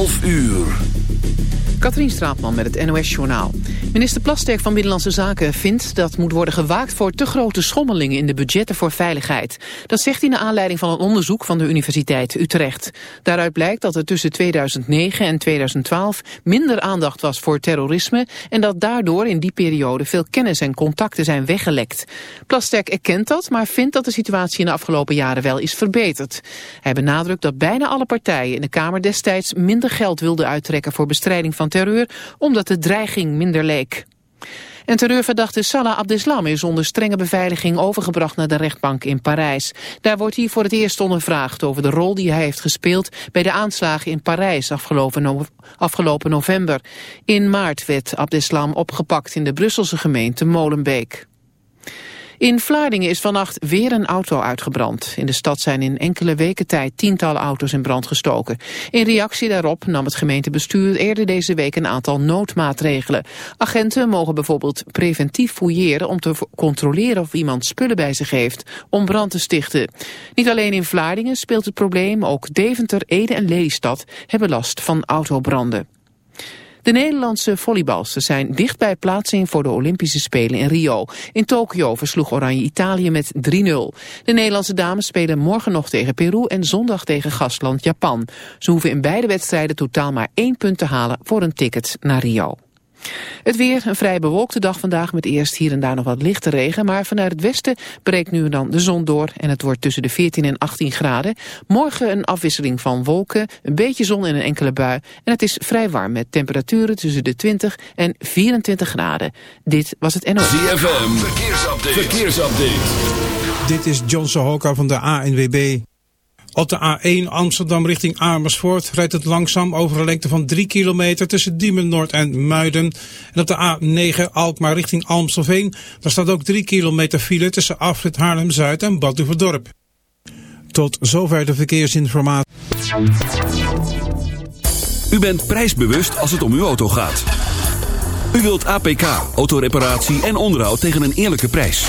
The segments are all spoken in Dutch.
12 uur. Katrien Straatman met het NOS-journaal. Minister Plasterk van Binnenlandse Zaken vindt dat moet worden gewaakt voor te grote schommelingen in de budgetten voor veiligheid. Dat zegt hij naar aanleiding van een onderzoek van de Universiteit Utrecht. Daaruit blijkt dat er tussen 2009 en 2012 minder aandacht was voor terrorisme en dat daardoor in die periode veel kennis en contacten zijn weggelekt. Plasterk erkent dat, maar vindt dat de situatie in de afgelopen jaren wel is verbeterd. Hij benadrukt dat bijna alle partijen in de Kamer destijds minder geld wilden uittrekken voor bestrijding van terreur, omdat de dreiging minder leek. En terreurverdachte Salah Abdeslam is onder strenge beveiliging overgebracht naar de rechtbank in Parijs. Daar wordt hij voor het eerst ondervraagd over de rol die hij heeft gespeeld bij de aanslagen in Parijs afgelopen, afgelopen november. In maart werd Abdeslam opgepakt in de Brusselse gemeente Molenbeek. In Vlaardingen is vannacht weer een auto uitgebrand. In de stad zijn in enkele weken tijd tientallen auto's in brand gestoken. In reactie daarop nam het gemeentebestuur eerder deze week een aantal noodmaatregelen. Agenten mogen bijvoorbeeld preventief fouilleren om te controleren of iemand spullen bij zich heeft om brand te stichten. Niet alleen in Vlaardingen speelt het probleem, ook Deventer, Ede en Lelystad hebben last van autobranden. De Nederlandse volleybalsters zijn dicht bij plaatsing voor de Olympische Spelen in Rio. In Tokio versloeg Oranje Italië met 3-0. De Nederlandse dames spelen morgen nog tegen Peru en zondag tegen gastland Japan. Ze hoeven in beide wedstrijden totaal maar één punt te halen voor een ticket naar Rio. Het weer, een vrij bewolkte dag vandaag met eerst hier en daar nog wat lichte regen. Maar vanuit het westen breekt nu en dan de zon door en het wordt tussen de 14 en 18 graden. Morgen een afwisseling van wolken, een beetje zon en een enkele bui. En het is vrij warm met temperaturen tussen de 20 en 24 graden. Dit was het NOS. ZFM, verkeersupdate. verkeersupdate. Dit is John Sohoka van de ANWB. Op de A1 Amsterdam richting Amersfoort rijdt het langzaam over een lengte van 3 kilometer tussen Diemen Noord en Muiden. En op de A9 Alkmaar richting Amstelveen, daar staat ook 3 kilometer file tussen Afrit Haarlem-Zuid en Badhoevedorp. Tot zover de verkeersinformatie. U bent prijsbewust als het om uw auto gaat. U wilt APK, autoreparatie en onderhoud tegen een eerlijke prijs.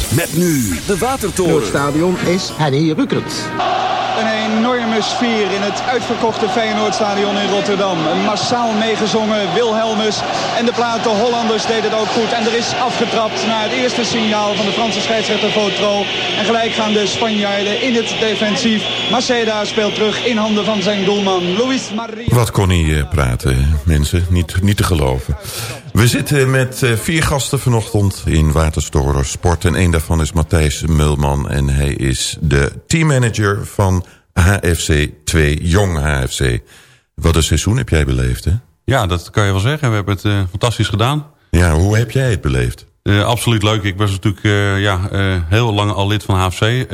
Met nu de Watertoren. Het stadion is Henny Rukert. Een enorme sfeer in het uitverkochte Feyenoordstadion in Rotterdam. Massaal meegezongen, Wilhelmus en de plaat De Hollanders deed het ook goed. En er is afgetrapt naar het eerste signaal van de Franse scheidsrechter Votro. En gelijk gaan de Spanjaarden in het defensief. Maceda speelt terug in handen van zijn doelman Luis Maria. Wat kon hij eh, praten, mensen? Niet, niet te geloven. We zitten met eh, vier gasten vanochtend in Waterstoren Sport. En één daarvan is Matthijs Mulman. En hij is de teammanager van HFC 2, Jong HFC. Wat een seizoen heb jij beleefd, hè? Ja, dat kan je wel zeggen. We hebben het eh, fantastisch gedaan. Ja, hoe heb jij het beleefd? Eh, absoluut leuk. Ik was natuurlijk ja, heel lang al lid van HFC.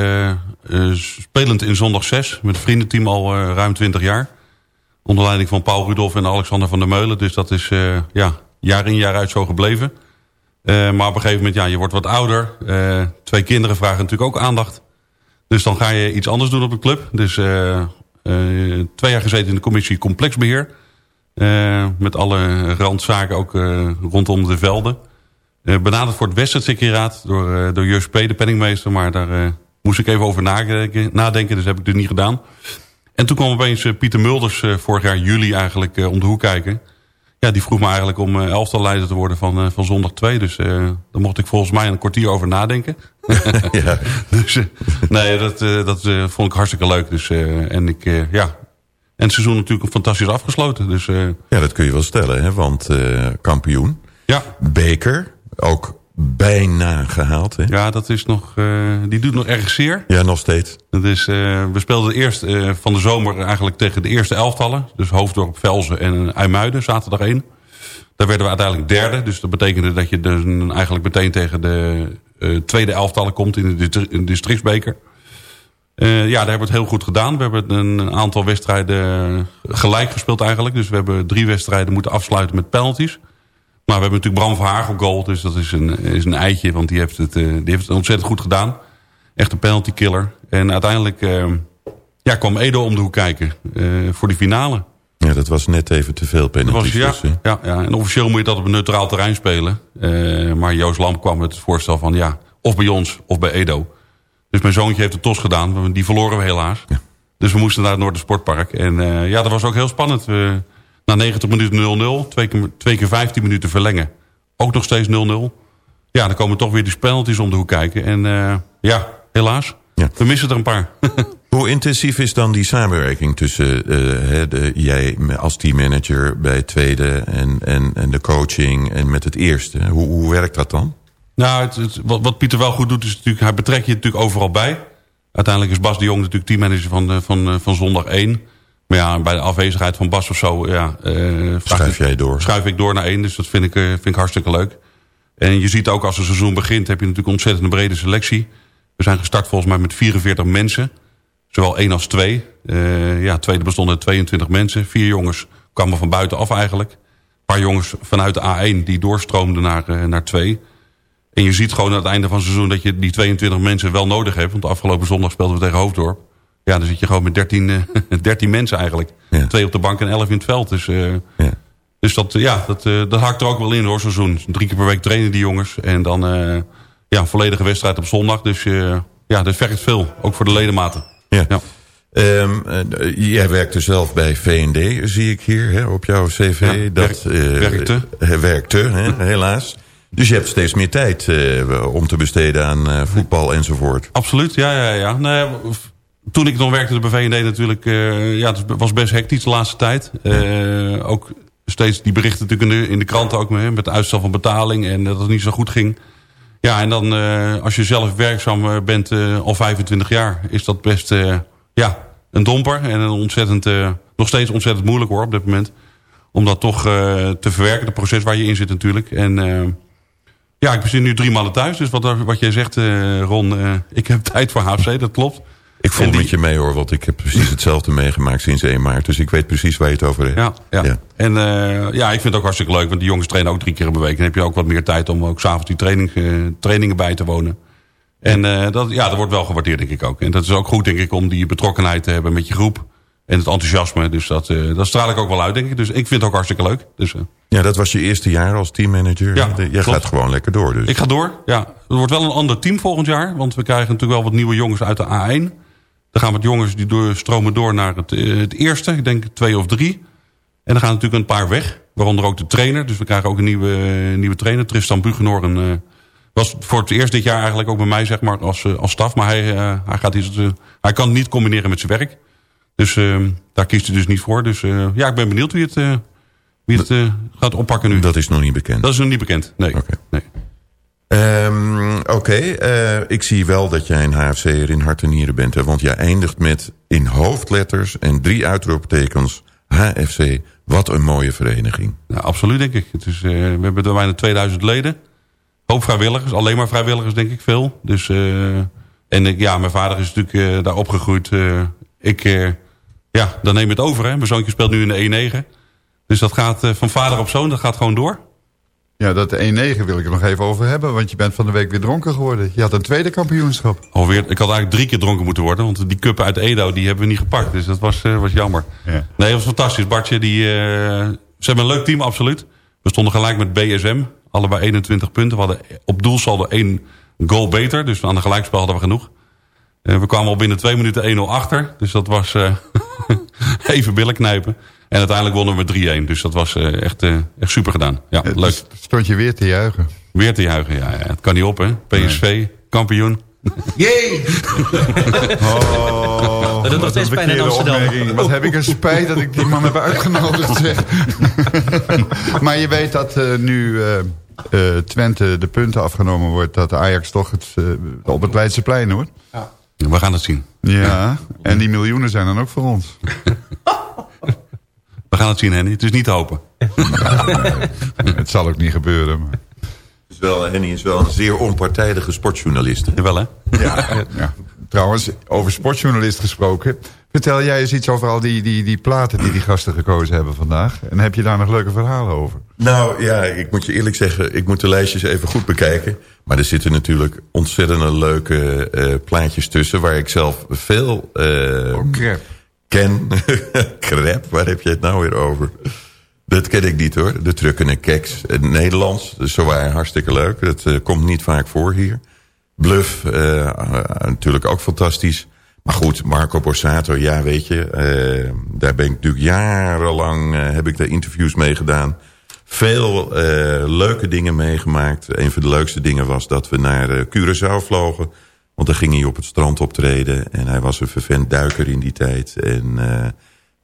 spelend in zondag 6 met het vriendenteam al ruim 20 jaar. Onder leiding van Paul Rudolf en Alexander van der Meulen. Dus dat is ja, jaar in jaar uit zo gebleven. Eh, maar op een gegeven moment, ja, je wordt wat ouder. Eh, twee kinderen vragen natuurlijk ook aandacht. Dus dan ga je iets anders doen op de club. Dus eh, twee jaar gezeten in de commissie complexbeheer. Eh, met alle randzaken ook rondom de velden. Benaderd voor het Westersekiraat door, door Jus P., de penningmeester. Maar daar moest ik even over nadenken, nadenken, dus heb ik dus niet gedaan. En toen kwam opeens Pieter Mulders vorig jaar juli eigenlijk om de hoek kijken. Ja, die vroeg me eigenlijk om eh, elftalleider te worden van, eh, van zondag 2. Dus eh daar mocht ik volgens mij een kwartier over nadenken. Ja. dus nee, dat, dat vond ik hartstikke leuk. Dus, en ik, ja, En het seizoen natuurlijk fantastisch afgesloten. Dus eh, Ja, dat kun je wel stellen, hè? want eh, kampioen. ja, Beker, ook bijna gehaald. Hè? ja, dat is nog, eh, die doet nog erg zeer. Ja, nog steeds. Dat is, eh, we speelden eerst eh, van de zomer eigenlijk tegen de eerste elftallen. Dus Hoofddorp, Velzen en IJmuiden, zaterdag 1. Daar werden we uiteindelijk derde. Dus dat betekende dat je dus eigenlijk meteen tegen de tweede elftallen komt in de, in de districtsbeker. Ja, daar hebben we het heel goed gedaan. We hebben een aantal wedstrijden gelijk gespeeld eigenlijk. Dus we hebben drie wedstrijden moeten afsluiten met penalties. Maar we hebben natuurlijk Bram van Haag op goal. Dus dat is een, is een eitje, want die heeft, het, eh, die heeft het ontzettend goed gedaan. Echt een penalty killer. En uiteindelijk eh, ja, kwam Edo om de hoek kijken eh, voor die finale. Ja, dat was net even te veel penalties. ja, dus, ja, ja, en officieel moet je dat op een neutraal terrein spelen. Maar Joost Lamp kwam met het voorstel van ja, of bij ons of bij Edo. Dus mijn zoontje heeft de tos gedaan. Die verloren we helaas. Dus we moesten naar het Noordersportpark. En ja, dat was ook heel spannend. We, na 90 minuten 0-0, twee keer, twee keer 15 minuten verlengen. Ook nog steeds 0-0. Ja, dan komen toch weer die penalties om de hoek kijken. En eh, ja, helaas. Ja. We missen er een paar. Hoe intensief is dan die samenwerking tussen eh, de, jij als teammanager bij het tweede en, en, en de coaching en met het eerste? Hoe, hoe werkt dat dan? Nou, het, het- wat, wat Pieter wel goed doet, is natuurlijk, hij betrekt je natuurlijk overal bij. Uiteindelijk is Bas de Jong natuurlijk teammanager van, eh, van, van zondag 1. Maar ja, bij de afwezigheid van Bas of zo, ja, eh, vraag Schuif ik- jij door? schuif ik door naar 1. Dus dat vind ik, eh, vind ik hartstikke leuk. En je ziet ook als het seizoen begint, heb je natuurlijk ontzettend een brede selectie. We zijn gestart volgens mij met 44 mensen. Zowel één als twee. Eh ja, tweede bestond uit 22 mensen. Vier jongens kwamen van buitenaf eigenlijk. Een paar jongens vanuit de A1 die doorstroomden naar, naar twee. En je ziet gewoon aan het einde van het seizoen dat je die 22 mensen wel nodig hebt. Want afgelopen zondag speelden we tegen Hoofddorp. Ja, dan zit je gewoon met 13, eh 13 mensen eigenlijk. Ja. Twee op de bank en 11 in het veld. Dus, eh, Ja. dus dat, eh, ja, dat, eh, dat haakt er ook wel in hoor, seizoen. Drie keer per week trainen die jongens. En dan eh, ja, een volledige wedstrijd op zondag. Dus eh, ja, dat vergt veel. Ook voor de ledematen. Ja. Ja. Ehm, eh, jij werkte zelf bij V&D, zie ik hier hè, op jouw cv. Ja, dat werk- werkte. eh, werkte, hè, helaas. Dus je hebt steeds meer tijd eh, om te besteden aan eh, voetbal enzovoort. Absoluut, ja, ja, ja. Nee, toen ik nog werkte bij VND natuurlijk, eh, ja, het was best hectisch de laatste tijd. Eh, ook steeds die berichten natuurlijk in de, in de kranten ook met, met de uitstel van betaling en dat het niet zo goed ging. Ja, en dan eh, als je zelf werkzaam bent al 25 jaar, is dat best ja, een domper. En een ontzettend, nog steeds ontzettend moeilijk hoor op dit moment. Om dat toch te verwerken, het proces waar je in zit natuurlijk. En ja, ik zit nu drie maanden thuis. Dus wat, wat jij zegt, Ron, ik heb tijd voor HFC, dat klopt. Ik voel die- met je mee hoor, want ik heb precies hetzelfde meegemaakt sinds 1 maart. Dus ik weet precies waar je het over hebt. Ja, ja. Ja. En eh, ja, ik vind het ook hartstikke leuk. Want die jongens trainen ook drie keer per week. En dan heb je ook wat meer tijd om ook s'avonds die training, eh, trainingen bij te wonen. En eh, dat, ja, dat wordt wel gewaardeerd, denk ik ook. En dat is ook goed, denk ik, om die betrokkenheid te hebben met je groep. En het enthousiasme. Dus dat, dat straal ik ook wel uit, denk ik. Dus ik vind het ook hartstikke leuk. Dus Ja, dat was je eerste jaar als teammanager. Ja, De- Jij klopt. gaat gewoon lekker door dus. ik ga door. Ja, het wordt wel een ander team volgend jaar. Want we krijgen natuurlijk wel wat nieuwe jongens uit de A1. Dan gaan wat jongens die door, stromen door naar het, eh, het eerste. Ik denk twee of drie. En dan gaan natuurlijk een paar weg. Waaronder ook de trainer. Dus we krijgen ook een nieuwe, eh, nieuwe trainer. Tristan Bugenor. En, eh, was voor het eerst dit jaar eigenlijk ook bij mij zeg maar, als, als staf. Maar hij, hij, gaat iets, hij kan niet combineren met zijn werk. Dus daar kiest hij dus niet voor. Dus ja, ik ben benieuwd wie het, wie het gaat oppakken nu. Dat is nog niet bekend. Dat is nog niet bekend. Nee. Nee. Ehm, Oké, eh, ik zie wel dat jij een HFC'er in hart en nieren bent. Hè, want jij eindigt met in hoofdletters en drie uitroeptekens HFC. Wat een mooie vereniging. Nou, absoluut, denk ik. Eh, we hebben er bijna 2000 leden. Hoop vrijwilligers, alleen maar vrijwilligers, denk ik, veel. Dus, eh, en ja, mijn vader is natuurlijk daar opgegroeid. Ik, ja, dan neem het over, hè. Mijn zoontje speelt nu in de E9. Dus dat gaat van vader op zoon, dat gaat gewoon door. Ja, dat 1-9 wil ik er nog even over hebben. Want je bent van de week weer dronken geworden. Je had een tweede kampioenschap. Alweer, ik had eigenlijk drie keer dronken moeten worden. Want die cuppen uit Edo, die hebben we niet gepakt. Dus dat was, eh, was jammer. Ja. Nee, dat was fantastisch. Bartje, die, eh, ze hebben een leuk team, absoluut. We stonden gelijk met BSM. Allebei 21 punten. We hadden op doelsaldo één goal beter. Dus aan de gelijkspel hadden we genoeg. Eh, we kwamen al binnen twee minuten 1-0 achter. Dus dat was even billen knijpen. En uiteindelijk wonnen we met 3-1. Dus dat was eh, echt, eh, echt super gedaan. Ja, leuk. stond je weer te juichen. Weer te juichen. Ja, ja, het kan niet op, hè. PSV, kampioen. Jee! Oh, Dat doet nog wat steeds pijn in Amsterdam. opmerking. Wat heb ik een spijt dat ik die man heb uitgenodigd, zeg. maar je weet dat eh, nu Twente de punten afgenomen wordt... dat Ajax toch het, op het Leidseplein hoort. We gaan het zien. Ja, en die miljoenen zijn dan ook voor ons. We gaan het zien, Henny. Het is niet te hopen. het zal ook niet gebeuren. Maar... Is wel, Henny is wel een zeer onpartijdige sportjournalist. hè? Jawel, hè? Ja, ja. Trouwens, over sportjournalist gesproken. Vertel jij eens iets over al die, die, die platen die die gasten gekozen hebben vandaag. En heb je daar nog leuke verhalen over? Nou ja, ik moet je eerlijk zeggen, ik moet de lijstjes even goed bekijken. Maar er zitten natuurlijk ontzettend leuke eh, plaatjes tussen... waar ik zelf veel eh, crap. Ken. crap, waar heb je het nou weer over? Dat ken ik niet hoor. De trucken en keks. Het Nederlands, zo waren hartstikke leuk. Dat eh, komt niet vaak voor hier. Bluff, eh, natuurlijk ook fantastisch. Maar goed, Marco Borsato, ja weet je. eh, daar ben ik natuurlijk jarenlang, heb ik daar interviews mee gedaan. Veel leuke dingen meegemaakt. Een van de leukste dingen was dat we naar Curaçao vlogen. Want daar ging hij op het strand optreden. En hij was een vervent duiker in die tijd. En eh,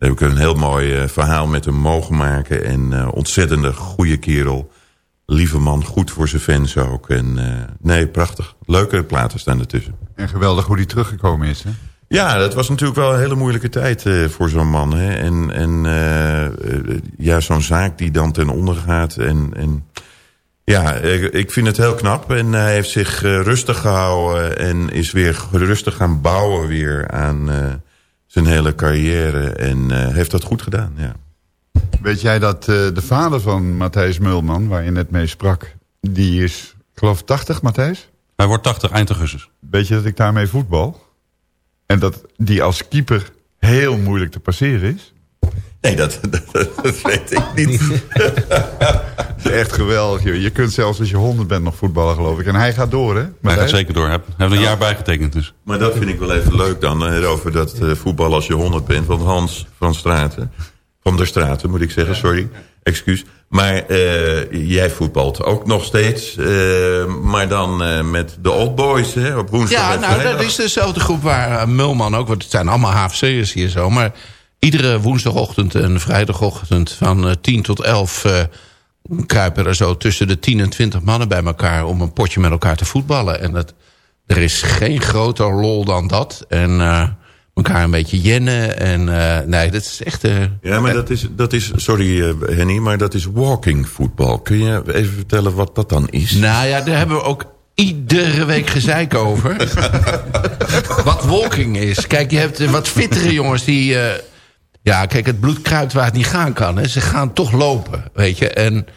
daar heb ik een heel mooi eh, verhaal met hem mogen maken. En eh, ontzettende goede kerel. Lieve man, goed voor zijn fans ook. En eh, nee, prachtig. Leuke platen staan ertussen. En geweldig hoe die teruggekomen is, hè? Ja, dat was natuurlijk wel een hele moeilijke tijd voor zo'n man. Hè? En, en ja, zo'n zaak die dan ten onder gaat. En, en ja, ik, vind het heel knap. En hij heeft zich eh, rustig gehouden en is weer rustig gaan bouwen weer aan eh, zijn hele carrière. En eh, heeft dat goed gedaan, ja. Weet jij dat eh, de vader van Matthijs Mulman, waar je net mee sprak... die is, ik geloof 80, Matthijs? Hij wordt 80 eind augustus. Weet je dat ik daarmee voetbal? En dat die als keeper heel moeilijk te passeren is? Nee, dat, dat, dat weet ik niet. Echt geweldig, joh. Je kunt zelfs als je 100 bent nog voetballen, geloof ik. En hij gaat door, hè? Hij gaat zeker door. Hij heeft- hij heeft een jaar bijgetekend dus. Maar dat vind ik wel even leuk dan, over dat eh, voetbal als je 100 bent. Want Hans van Straten, van der Straten moet ik zeggen, sorry, excuus. Maar eh, jij voetbalt ook nog steeds, eh, maar dan eh, met de old boys hè, op woensdag Ja, nou, vrijdag. dat is dezelfde groep waar Mulman ook... want het zijn allemaal HFC'ers hier zo... maar iedere woensdagochtend en vrijdagochtend van eh, 10 tot 11... eh, kruipen er zo tussen de 10 en 20 mannen bij elkaar... om een potje met elkaar te voetballen. En dat, er is geen groter lol dan dat. En eh, elkaar een beetje jennen. En eh, nee, dat is echt... eh, Ja, maar dat is, dat is sorry eh, Henny, maar dat is walking voetbal. Kun je even vertellen wat dat dan is? Nou ja, daar hebben we ook iedere week gezeik over. wat walking is. Kijk, je hebt eh, wat fittere jongens die... ja, kijk, het bloed kruipt waar het niet gaan kan. Hè. Ze gaan toch lopen, weet je. En,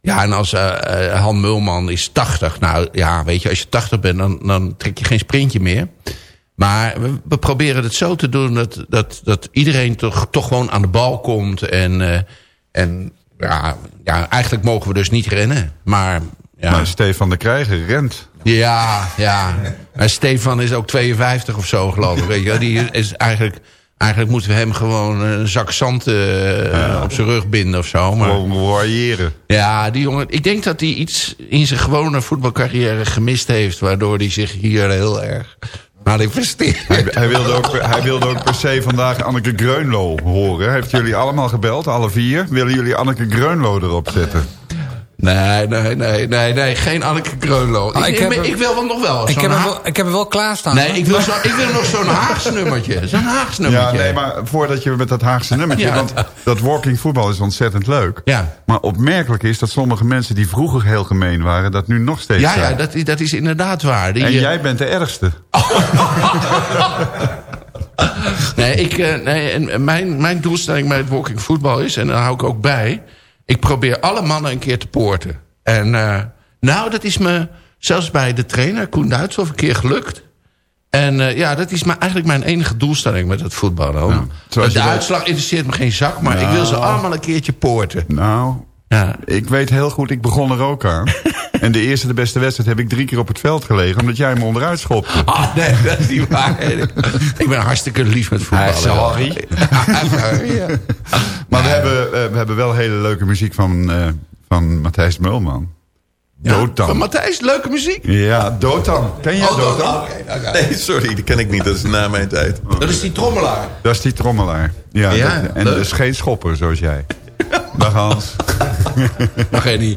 ja, en als eh, eh, Han Mulman is 80. Nou ja, weet je, als je 80 bent, dan, dan trek je geen sprintje meer. Maar we, we proberen het zo te doen dat, dat, dat iedereen toch, toch gewoon aan de bal komt. En, eh, en ja, ja, eigenlijk mogen we dus niet rennen. Maar ja, Maar Stefan de Krijger rent. ja, ja. Maar Stefan is ook 52 of zo, geloof ik. Weet je, die is eigenlijk, eigenlijk moeten we hem gewoon een zak zand eh, op zijn rug binden of zo. Maar, Gewoon ja, die jongen, ik denk dat hij iets in zijn gewone voetbalcarrière gemist heeft... waardoor hij zich hier heel erg manifesteert. Hij, hij, wilde ook, hij wilde ook per se vandaag Anneke Greunlo horen. Heeft jullie allemaal gebeld, alle vier? Willen jullie Anneke Greunlo erop zetten? Nee, nee, nee, nee, nee, geen Anneke Kreunlo. Ah, ik, heb hem- ik wil wel nog wel. Ik heb, hem wel, ik heb hem wel klaarstaan. Nee, ik wil, zo, ik wil nog zo'n Haagse nummertje. Zo'n Haagse nummertje. Ja, nee, maar voordat je met dat Haagse nummertje... Ja. want dat walking voetbal is ontzettend leuk. Ja. Maar opmerkelijk is dat sommige mensen die vroeger heel gemeen waren... dat nu nog steeds Ja, ja zijn. dat, is- dat is inderdaad waar. Die, En eh, jij bent de ergste. Nee, ik, eh, nee en en mijn, mijn doelstelling bij het walking voetbal is... en daar hou ik ook bij... ik probeer alle mannen een keer te poorten. En eh, nou, dat is me zelfs bij de trainer Koen Duitshoff een keer gelukt. En eh, ja, dat is maar eigenlijk mijn enige doelstelling met het voetballen. zoals de uitslag interesseert me geen zak... maar ik wil ze allemaal een keertje poorten. Nou, Ja. ik weet heel goed, ik begon er ook aan. en de eerste, de beste wedstrijd heb ik drie keer op het veld gelegen... omdat jij me onderuit schopte. Ah, nee, dat is niet waar. ik ben hartstikke lief met voetballen. sorry. sorry, ja. Maar we, hebben, eh, we hebben wel hele leuke muziek van, eh, van Matthijs Mulman. Dotan. Van Matthijs, leuke muziek. Ja, Dotan. Ken jij Oh, Dotan? oké. Nee, sorry, die ken ik niet. Dat is na mijn tijd. Dat is die trommelaar. Dat is die trommelaar. Ja, Ja, dat- en leuk. dus geen schopper zoals jij. Dag Hans. Mag je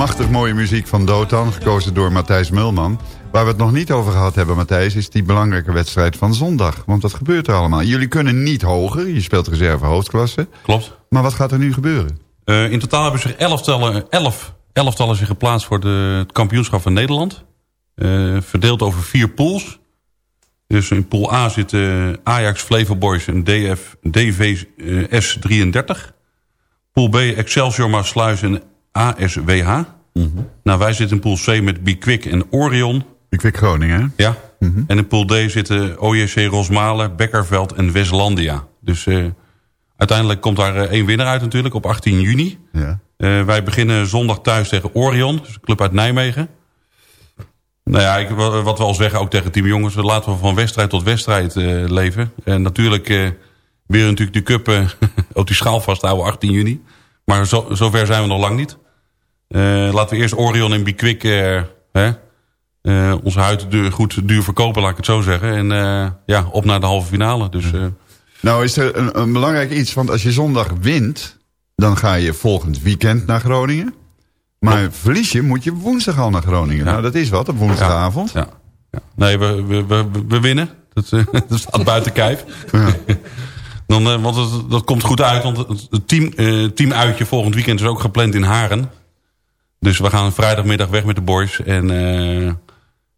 Machtig mooie muziek van Dotan, gekozen door Matthijs Mulman. Waar we het nog niet over gehad hebben, Matthijs, is die belangrijke wedstrijd van zondag. Want wat gebeurt er allemaal? Jullie kunnen niet hoger, je speelt reserve hoofdklasse. Klopt. Maar wat gaat er nu gebeuren? Eh, in totaal hebben zich elftallen, elf elftallen zich geplaatst voor de, het kampioenschap van Nederland. Eh, verdeeld over vier pools. Dus in pool A zitten Ajax, Flevo Boys en DF, DVS 33. Pool B Excelsior Maasluis en ASWH. Nou, wij zitten in pool C met Bikwik en Orion. Bikwik Groningen, hè? Ja. En in pool D zitten OJC Rosmalen, Bekkerveld en Westlandia. Dus eh, uiteindelijk komt daar eh, één winnaar uit natuurlijk op 18 juni. Ja. Eh, wij beginnen zondag thuis tegen Orion, dus een club uit Nijmegen. Nou ja, ik, wat we al zeggen, ook tegen team jongens... laten we van wedstrijd tot wedstrijd leven. En natuurlijk eh weer natuurlijk de cup eh, op die schaal vasthouden 18 juni. Maar zo, zover zijn we nog lang niet. Eh, laten we eerst Orion en Bikwik eh, hè, eh, onze huid goed duur verkopen, laat ik het zo zeggen. En ja, op naar de halve finale. Dus, Nou is er een, een belangrijk iets, want als je zondag wint... dan ga je volgend weekend naar Groningen. Maar verlies je, moet je woensdag al naar Groningen. Nou, dat is wat, op woensdagavond. Ja, ja. Nee, we, we, we, we winnen. Dat, dat staat buiten kijf. Dan, eh, want het, dat komt goed uit, want het het team, eh, teamuitje volgend weekend is ook gepland in Haren. Dus we gaan vrijdagmiddag weg met de boys. En eh,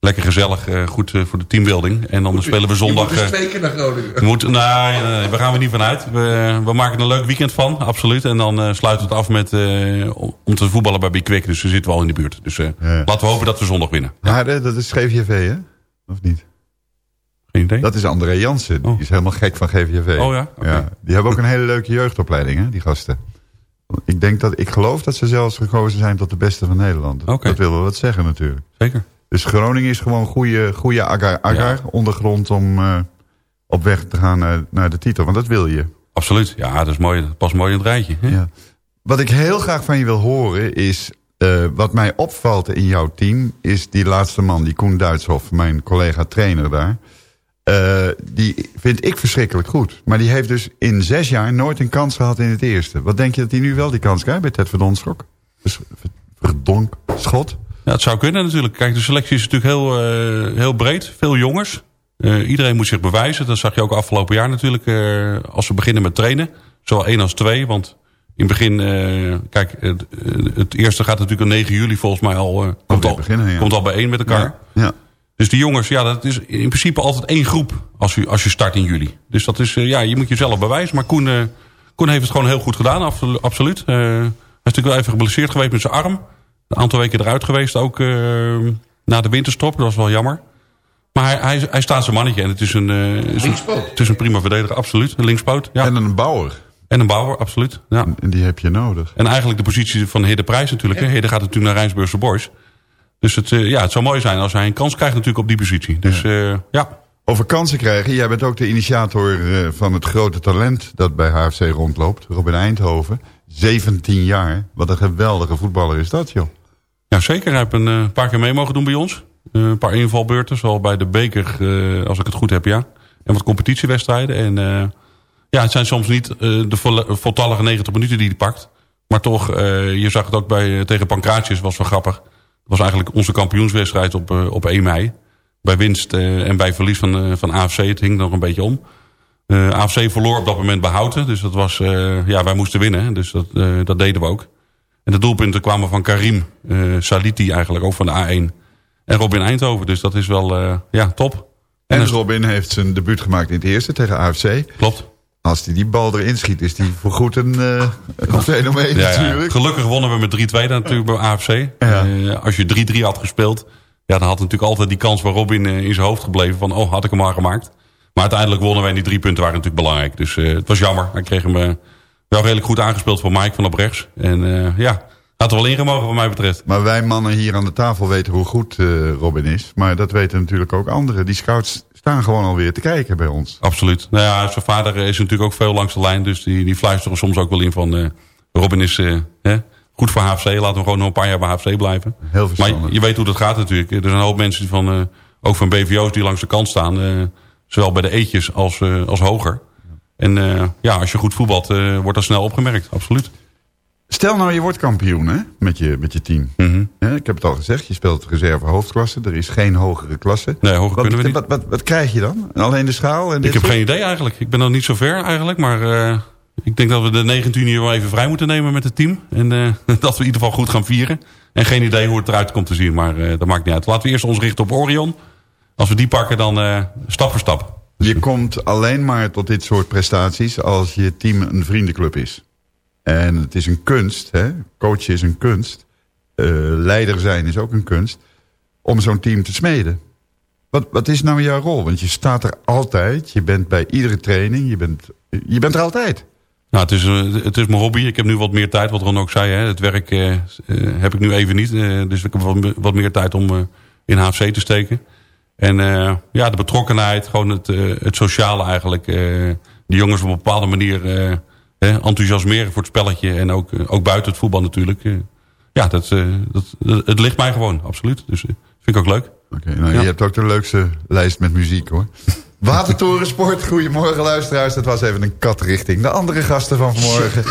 lekker gezellig, eh, goed eh, voor de teambuilding. En dan spelen we zondag... Je moet dus eh, twee keer naar Groningen. we moeten, nee, we gaan er niet vanuit. We, we maken er een leuk weekend van, absoluut. En dan eh, sluiten we het af met, eh, om- te voetballen bij Big Quick. Dus we zitten wel in de buurt. Dus eh, Ja. laten we hopen dat we zondag winnen. Haren, dat is GVV, hè? Of niet? Geen idee. Dat is André Jansen. Die is helemaal gek van GVV. Oh ja? Oké. Die hebben ook een hele leuke jeugdopleiding, hè, die gasten. Ik, denk dat, ik geloof dat ze zelfs gekozen zijn tot de beste van Nederland. Dat wil wel wat zeggen natuurlijk. Zeker. Dus Groningen is gewoon goede, goede agar, agar ondergrond om eh, op weg te gaan naar, naar de titel. Want dat wil je. Absoluut. Ja, dat is mooi. Dat past mooi in het rijtje. Hè? Ja. Wat ik heel graag van je wil horen is... eh, wat mij opvalt in jouw team... is die laatste man, die Koen Duitshoff... mijn collega trainer daar... eh, die vind ik verschrikkelijk goed. Maar die heeft dus in zes jaar nooit een kans gehad in het eerste. Wat denk je dat hij nu wel die kans krijgt bij Ted Verdonschok? Vers- ver- Verdonk, schot? Ja, het zou kunnen natuurlijk. Kijk, de selectie is natuurlijk heel, eh, heel breed. Veel jongens. Eh, iedereen moet zich bewijzen. Dat zag je ook afgelopen jaar natuurlijk. eh, als we beginnen met trainen. Zowel één als twee. Want in het begin... eh, kijk, het, eh, het eerste gaat natuurlijk op 9 juli volgens mij al... eh, komt, al beginnen, ja. komt al bijeen met elkaar. Ja. Dus die jongens, ja, dat is in principe altijd één groep als je, als je start in juli. Dus dat is, eh, ja, je moet jezelf bewijzen. Maar Koen, eh, Koen heeft het gewoon heel goed gedaan, absolu- absoluut. Eh, hij is natuurlijk wel even geblesseerd geweest met zijn arm. Een aantal weken eruit geweest, ook eh, na de winterstop. Dat was wel jammer. Maar hij, hij, hij staat zijn mannetje en het is een, eh, is een, het is een prima verdediger, absoluut. Een linkspoot, ja. En een bouwer. En een bouwer, absoluut. Ja. En die heb je nodig. En eigenlijk de positie van Hidde Prijs natuurlijk. hè. Hidde gaat natuurlijk naar Rijnsburgse Boys. Dus het, eh, ja, het zou mooi zijn als hij een kans krijgt natuurlijk op die positie. Dus ja, ja Over kansen krijgen. Jij bent ook de initiator eh, van het grote talent dat bij HFC rondloopt. Robin Eindhoven. 17 jaar. Wat een geweldige voetballer is dat, joh. Ja, zeker. Hij heeft een eh, paar keer mee mogen doen bij ons. Eh, een paar invalbeurten, zowel bij de beker, eh, als ik het goed heb, ja. En wat competitiewedstrijden. En eh, ja, het zijn soms niet eh, de volle- voltallige 90 minuten die hij pakt. Maar toch, eh, je zag het ook bij, eh, tegen Pancratius, was wel grappig. Was eigenlijk onze kampioenswedstrijd op, eh, op 1 mei. Bij winst eh, en bij verlies van, eh, van AFC, het hing nog een beetje om. AFC verloor op dat moment bij Houten. Dus dat was, ja, wij moesten winnen. Dus dat, dat deden we ook. En de doelpunten kwamen van Karim Saliti eigenlijk, ook van de A1. En Robin Eindhoven, dus dat is wel ja, top. En dan- Robin heeft zijn debuut gemaakt in het eerste tegen AFC. Klopt. Als hij die bal erin schiet, is die voorgoed een, eh, een fenomeen Ja, ja. natuurlijk. Gelukkig wonnen we met 3-2 dan natuurlijk bij AFC. Eh, als je 3-3 had gespeeld, ja, dan had natuurlijk altijd die kans waar Robin eh, in zijn hoofd gebleven van, oh, had ik hem maar gemaakt. Maar uiteindelijk wonnen wij en die drie punten waren natuurlijk belangrijk. Dus het was jammer. Hij kreeg hem wel redelijk goed aangespeeld voor Mike van op rechts. En ja, had er wel ingemogen wat mij betreft. Maar wij mannen hier aan de tafel weten hoe goed Robin is. Maar dat weten natuurlijk ook anderen. Die scouts staan gewoon alweer te kijken bij ons. Absoluut. Nou ja, zijn vader is natuurlijk ook veel langs de lijn. Dus die, die fluisteren soms ook wel in van... eh, Robin is eh, hè, goed voor HFC. Laten we gewoon nog een paar jaar bij HFC blijven. Heel verstandig. Maar je weet hoe dat gaat natuurlijk. Er zijn een hoop mensen van, eh, ook van BVO's die langs de kant staan. zowel bij de eetjes als, eh, als hoger. En eh, ja, als je goed voetbalt, eh, wordt dat snel opgemerkt. Absoluut. Stel nou je wordt kampioen hè, met, je, met je team. Mhm. Ik heb het al gezegd, je speelt reserve hoofdklasse. Er is geen hogere klasse. Nee, hoger wat, kunnen we niet. Wat, wat, wat krijg je dan? Alleen de schaal? En dit Ik heb soort- geen idee eigenlijk. Ik ben nog niet zo ver eigenlijk. Maar eh, ik denk dat we de 19 uur wel even vrij moeten nemen met het team. En eh, dat we in ieder geval goed gaan vieren. En geen idee hoe het eruit komt te zien. Maar eh, dat maakt niet uit. Laten we eerst ons richten op Orion. Als we die pakken, dan stap voor stap. Je komt alleen maar tot dit soort prestaties als je team een vriendenclub is. En het is een kunst, hè? coachen is een kunst. Eh, leider zijn is ook een kunst. Om zo'n team te smeden. Wat, wat is nou jouw rol? Want je staat er altijd. Je bent bij iedere training. Je bent, je bent er altijd. Nou, het is, eh, het is mijn hobby. Ik heb nu wat meer tijd, wat Ron ook zei. Hè. Het werk eh, heb ik nu even niet. Dus ik heb wat, wat meer tijd om in HFC te steken. En ja, de betrokkenheid, gewoon het, het sociale eigenlijk. die jongens op een bepaalde manier enthousiasmeren voor het spelletje. En ook, eh, ook buiten het voetbal natuurlijk. Eh, ja, dat, eh, dat, dat- het ligt mij gewoon, absoluut. Dus vind ik ook leuk. Oké, nou, Ja. Je hebt ook de leukste lijst met muziek hoor. Watertorensport, goedemorgen luisteraars. Dat was even een kat richting de andere gasten van vanmorgen.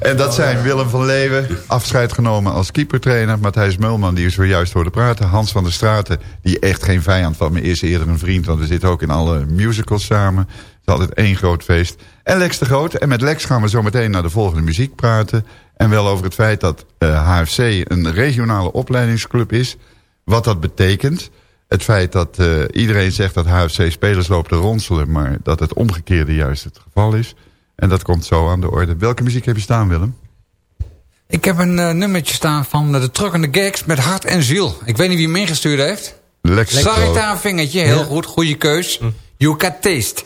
En dat zijn Willem van Leeuwen, afscheid genomen als keepertrainer. Matthijs Mulman, die is zojuist hoorde praten. Hans van der Straten, die echt geen vijand van me is, eerder een vriend. Want we zitten ook in alle musicals samen. Het is altijd één groot feest. En Lex de Groot. En met Lex gaan we zo meteen naar de volgende muziek praten. En wel over het feit dat eh, HFC een regionale opleidingsclub is. Wat dat betekent. Het feit dat eh, iedereen zegt dat HFC spelers lopen te ronselen... maar dat het omgekeerde juist het geval is. En dat komt zo aan de orde. Welke muziek heb je staan, Willem? Ik heb een eh, nummertje staan van eh, de Truckende Gags met hart en ziel. Ik weet niet wie hem ingestuurd heeft. Lex Sarita een vingertje, heel Ja. goed, goede keus. You got taste.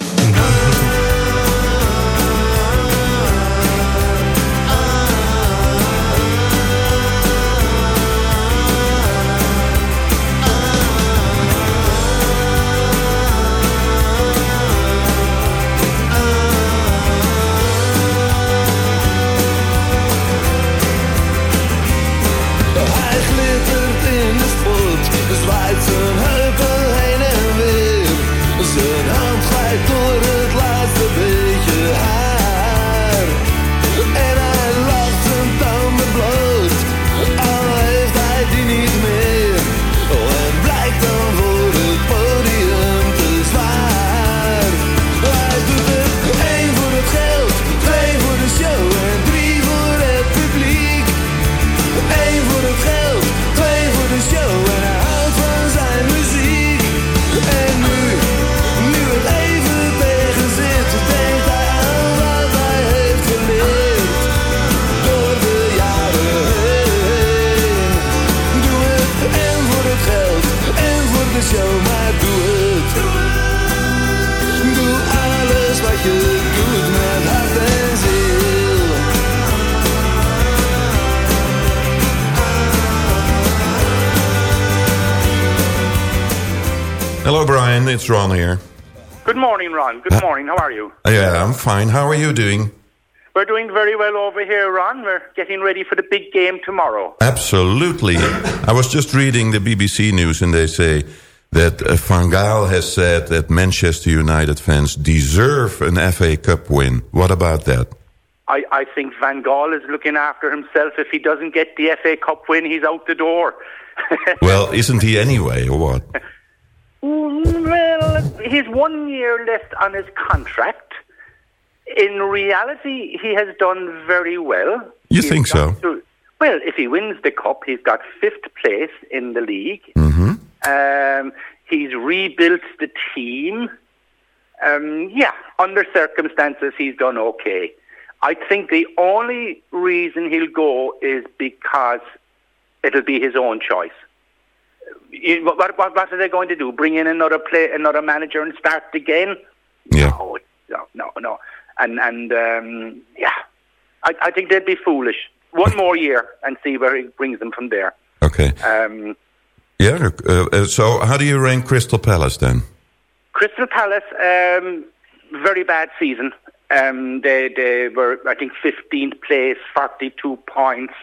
It's Ron here. Good morning, Ron. Good morning. How are you? Yeah, I'm fine. How are you doing? We're doing very well over here, Ron. We're getting ready for the big game tomorrow. Absolutely. I was just reading the BBC news and they say that uh, Van Gaal has said that Manchester United fans deserve an FA Cup win. What about that? I, I think Van Gaal is looking after himself. If he doesn't get the FA Cup win, he's out the door. Well, isn't he anyway, or what? well, he's one year left on his contract. In reality, he has done very well. You He's think so? to- well, if he wins the cup, he's got fifth place in the league. hmm Um, he's rebuilt the team. Um, yeah, under circumstances, he's done okay. I think the only reason he'll go is because it'll be his own choice. You- What, what, what are they going to do? Bring in another play, another manager, and start again? Yeah. No, no, no, no. And and um, yeah, I, I think they'd be foolish. One more year and see where it brings them from there. Okay. Um, Yeah, uh, uh, so how do you rank Crystal Palace then? Crystal Palace, um, very bad season. Um, they they were, I think, 15th place, 42 points,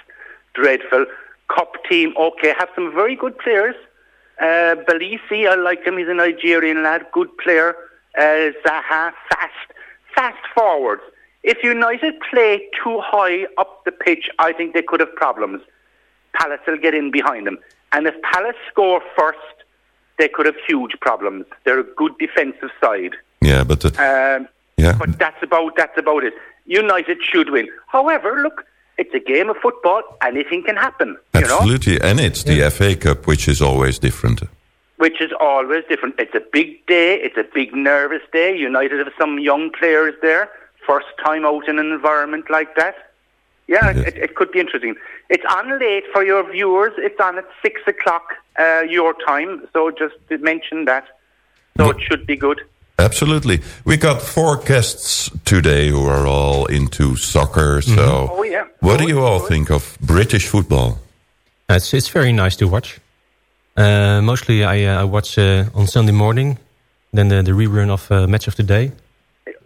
dreadful. Cup team, okay, have some very good players. Uh, Belisi, I like him. He's a Nigerian lad, good player. Uh, Zaha, fast, fast forwards. If United play too high up the pitch, I think they could have problems. Palace will get in behind them. And if Palace score first, they could have huge problems. They're a good defensive side. Yeah, but uh, Um, yeah, but that's about that's about it. United should win. However, look, it's a game of football. Anything can happen. You know, absolutely, and it's the FA Cup, which is always different. which is always different. It's a big day. It's a big nervous day. United have some young players there. First time out in an environment like that. Yeah, it, it could be interesting. It's on late for your viewers. It's on at six o'clock uh, your time. So just to mention that. So it should be good. Absolutely. We got four guests today who are all into soccer. So, Oh, yeah. what do you all think of British football? It's it's very nice to watch. Uh, mostly I uh, I watch uh, on Sunday morning, then the, the rerun of uh, Match of the Day.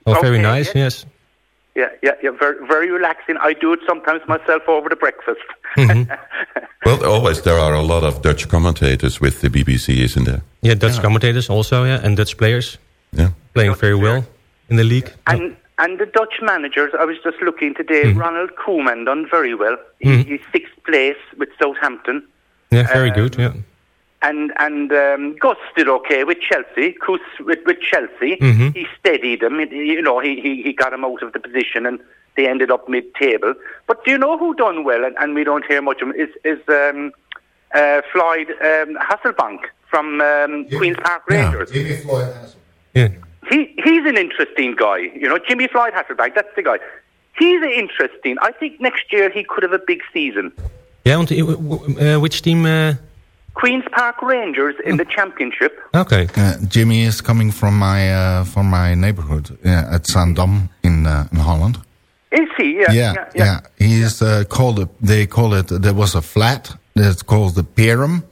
Oh, very nice. yeah. Yes. Yeah, yeah, yeah. Very, very relaxing. I do it sometimes myself over the breakfast. Well, always there are a lot of Dutch commentators with the BBC, isn't there? Yeah, Dutch commentators also. Yeah, and Dutch players. Yeah. Playing very well in the league. And and the Dutch managers, I was just looking today. Mm-hmm. Ronald Koeman done very well. He, Mhm. He's sixth place with Southampton, Yeah, very Um, good. Yeah. and and um, Gus did okay with Chelsea. Kus with, with Chelsea, Mhm. he steadied him. It- You know, he, he he got him out of the position, and they ended up mid-table. But do you know who done well? And, and we don't hear much of him. Is is um, uh, Floyd um, Hasselbank from um, Queens Park Rangers? Yeah. He he's an interesting guy. You know, Jimmy Floyd Hasselbank, that's the guy. He's interesting. I think next year he could have a big season. Yeah, want, uh, which team? Uh, Queens Park Rangers in the championship. okay. Uh, Jimmy is coming from my uh, from my neighborhood uh, at Zaandam in uh, in Holland. Is he? Yeah, yeah, yeah. yeah. He is uh, called. A, they call it. There was a flat that's called the Perum,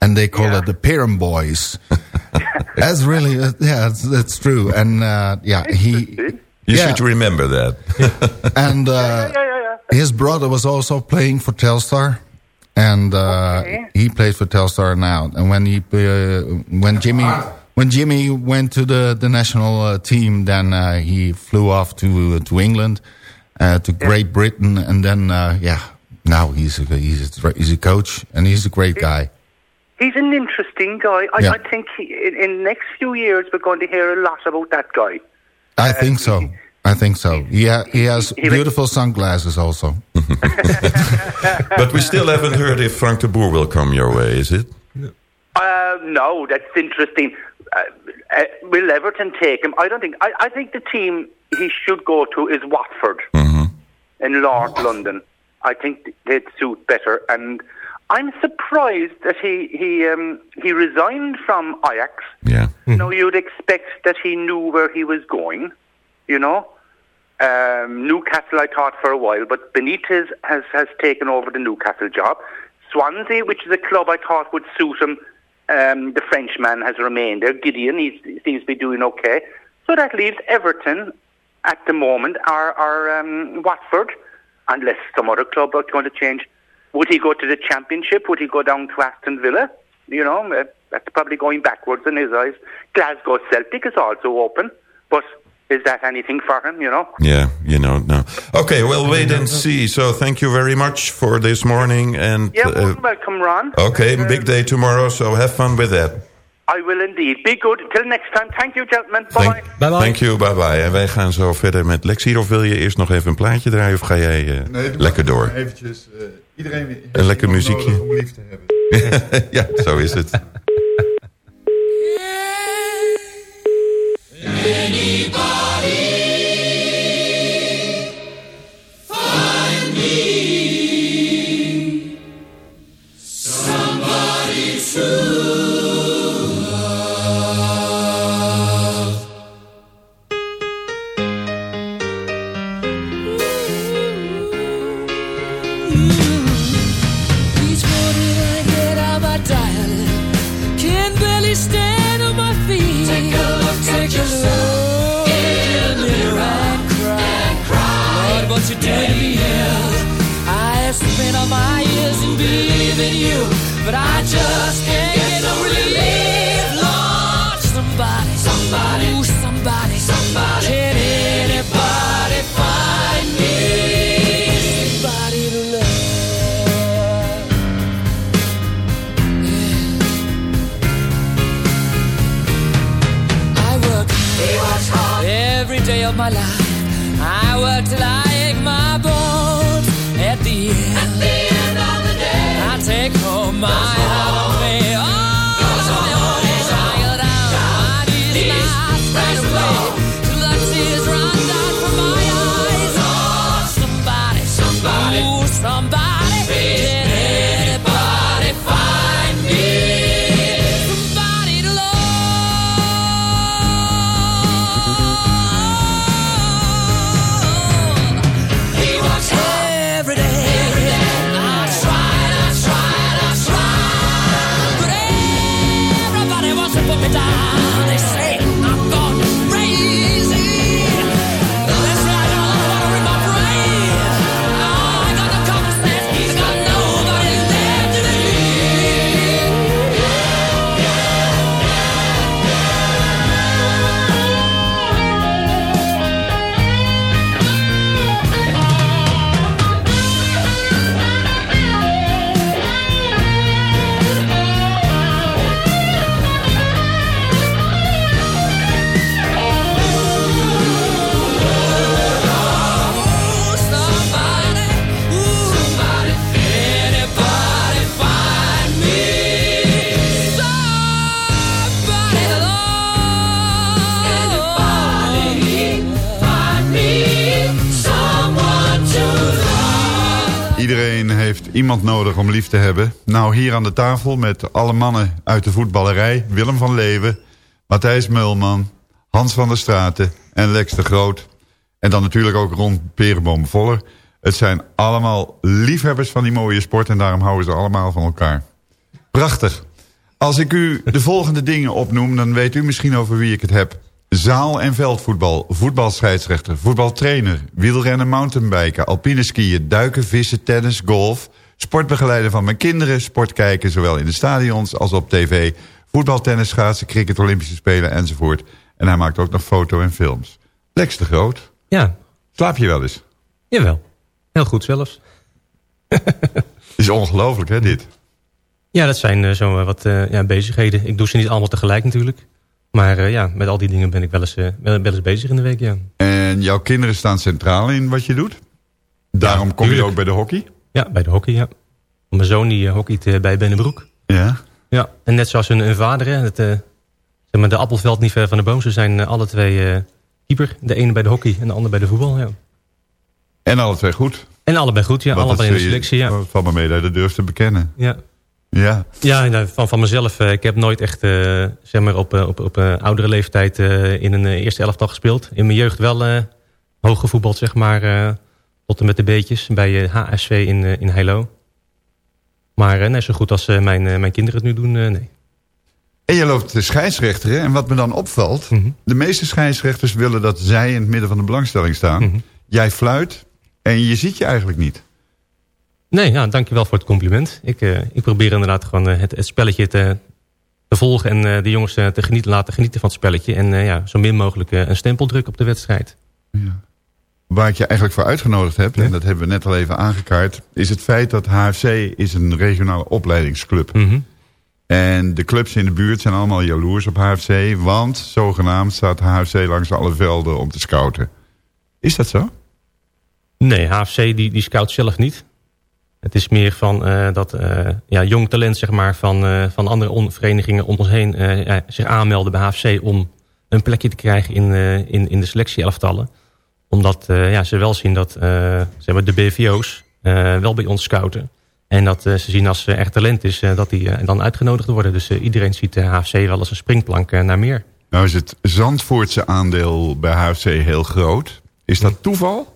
and they call it the Perum Boys. that's really uh, yeah, that's, that's true. And uh, yeah, he. You yeah, should remember that. and uh, his brother was also playing for Telstar, and uh, he played for Telstar now. And when he uh, when Jimmy when Jimmy went to the the national uh, team, then uh, he flew off to to England, uh, to Great Britain, and then uh, yeah, now he's a, he's a, he's a coach and he's a great guy. He's an interesting guy. I, Yeah. I think he, in, in the next few years we're going to hear a lot about that guy. I think so. I think so. Yeah, he has beautiful sunglasses also. But we still haven't heard if Frank de Boer will come your way, is it? Uh, no, that's interesting. Uh, uh, will Everton take him? I don't think. I, I think the team he should go to is Watford in North London. I think they'd suit better. And I'm surprised that he he um, he resigned from Ajax. Yeah. You know, you'd expect that he knew where he was going. You know, um, Newcastle I thought for a while, but Benitez has has taken over the Newcastle job. Swansea, which is a club I thought would suit him, Um, the Frenchman has remained there. Gideon he's, he seems to be doing okay. So that leaves Everton at the moment, or, or um, Watford, unless some other club are going to change. Would he go to the Championship? Would he go down to Aston Villa? You know, uh, that's probably going backwards in his eyes. Glasgow Celtic is also open, but is that anything for him, you know? Yeah, you know, no. Okay, well, wait and see. So thank you very much for this morning. And Yeah, uh, welcome, Ron. Okay, Uh, big day tomorrow, so have fun with that. I will indeed. Be good. Till next time. Thank you, gentlemen. Bye-bye. Thank, Thank you, bye bye. En wij gaan zo verder met Lex hier. Of wil je eerst nog even een plaatje draaien of ga jij eh, lekker door? Eventjes, eh, iedereen heeft Een lekker muziekje. om lief te hebben. ja, zo is het. Spent all my years in believing you, but I just can't get no relief. Lord, somebody, somebody, ooh, somebody, somebody, can anybody find me? Somebody to love. I work hard every day of my life. I work till I my house. Iedereen heeft iemand nodig om lief te hebben. Nou, hier aan de tafel met alle mannen uit de voetballerij. Willem van Leeuwen, Matthijs Mulman, Hans van der Straten en Lex de Groot. En dan natuurlijk ook Ron Perenboom Voller. Het zijn allemaal liefhebbers van die mooie sport... en daarom houden ze allemaal van elkaar. Prachtig. Als ik u de volgende dingen opnoem... dan weet u misschien over wie ik het heb. Zaal- en veldvoetbal, voetbalscheidsrechter, voetbaltrainer... wielrennen, mountainbiken, alpine skiën, duiken, vissen, tennis, golf... sportbegeleider van mijn kinderen, sport kijken... zowel in de stadions als op tv... voetbal, tennis, schaatsen, cricket, Olympische Spelen enzovoort. En hij maakt ook nog foto en films. Lex de Groot. Ja. Slaap je wel eens? Jawel. Heel goed zelfs. is ongelooflijk, hè, dit? Ja, dat zijn eh, zo eh, wat eh, ja, bezigheden. Ik doe ze niet allemaal tegelijk natuurlijk. Maar eh, ja, met al die dingen ben ik wel eens, eh, wel wel eens bezig in de week, ja. En jouw kinderen staan centraal in wat je doet? Daarom kom je ook bij de hockey? Ja, bij de hockey, ja. Mijn zoon die eh, hockeyt bij Bennebroek. Ja? Ja, en net zoals hun, hun vader, hè, het, zeg maar, de appelveld niet ver van de boom. Ze zijn alle twee keeper. De ene bij de hockey en de ander bij de voetbal, ja. En alle twee goed? En allebei goed, ja. Want allebei in de selectie, ja. Van me mee dat je durft te bekennen. Ja. Ja. Ja, nou, van, van mezelf. eh, ik heb nooit echt eh, zeg maar op, eh, op, op eh, oudere leeftijd eh, in een eh, eerste elftal gespeeld. In mijn jeugd wel eh hoog gevoetbald, zeg maar. eh, tot en met de beetjes bij eh, HSV in, eh, in Heilo. Maar eh, net zo goed als eh, mijn, eh, mijn kinderen het nu doen, eh, nee. En je loopt de scheidsrechter. hè? En wat me dan opvalt... Mhm. de meeste scheidsrechters willen dat zij in het midden van de belangstelling staan. Mhm. Jij fluit en je ziet je eigenlijk niet. Nee, ja, dankjewel voor het compliment. Ik, eh, ik probeer inderdaad gewoon eh, het, het spelletje te, te volgen... en eh, de jongens te genieten, laten genieten van het spelletje. En ja, zo min mogelijk een stempel drukken op de wedstrijd. Waar ik je eigenlijk voor uitgenodigd heb... en dat hebben we net al even aangekaart... is het feit dat HFC is een regionale opleidingsclub. Mhm. En de clubs in de buurt zijn allemaal jaloers op HFC... want zogenaamd staat HFC langs alle velden om te scouten. Is dat zo? Nee, HFC die, die scout zelf niet. Het is meer van eh, dat eh, ja, jong talent zeg maar, van, eh, van andere on- verenigingen om ons heen ja, zich aanmelden bij HFC om een plekje te krijgen in, in, in de selectie-elftallen. Omdat ja, ze wel zien dat zeg maar de BVO's wel bij ons scouten. En dat ze zien als er echt talent is, dat die dan uitgenodigd worden. Dus iedereen ziet de HFC wel als een springplank naar meer. Nou is het Zandvoortse aandeel bij HFC heel groot. Is dat toeval?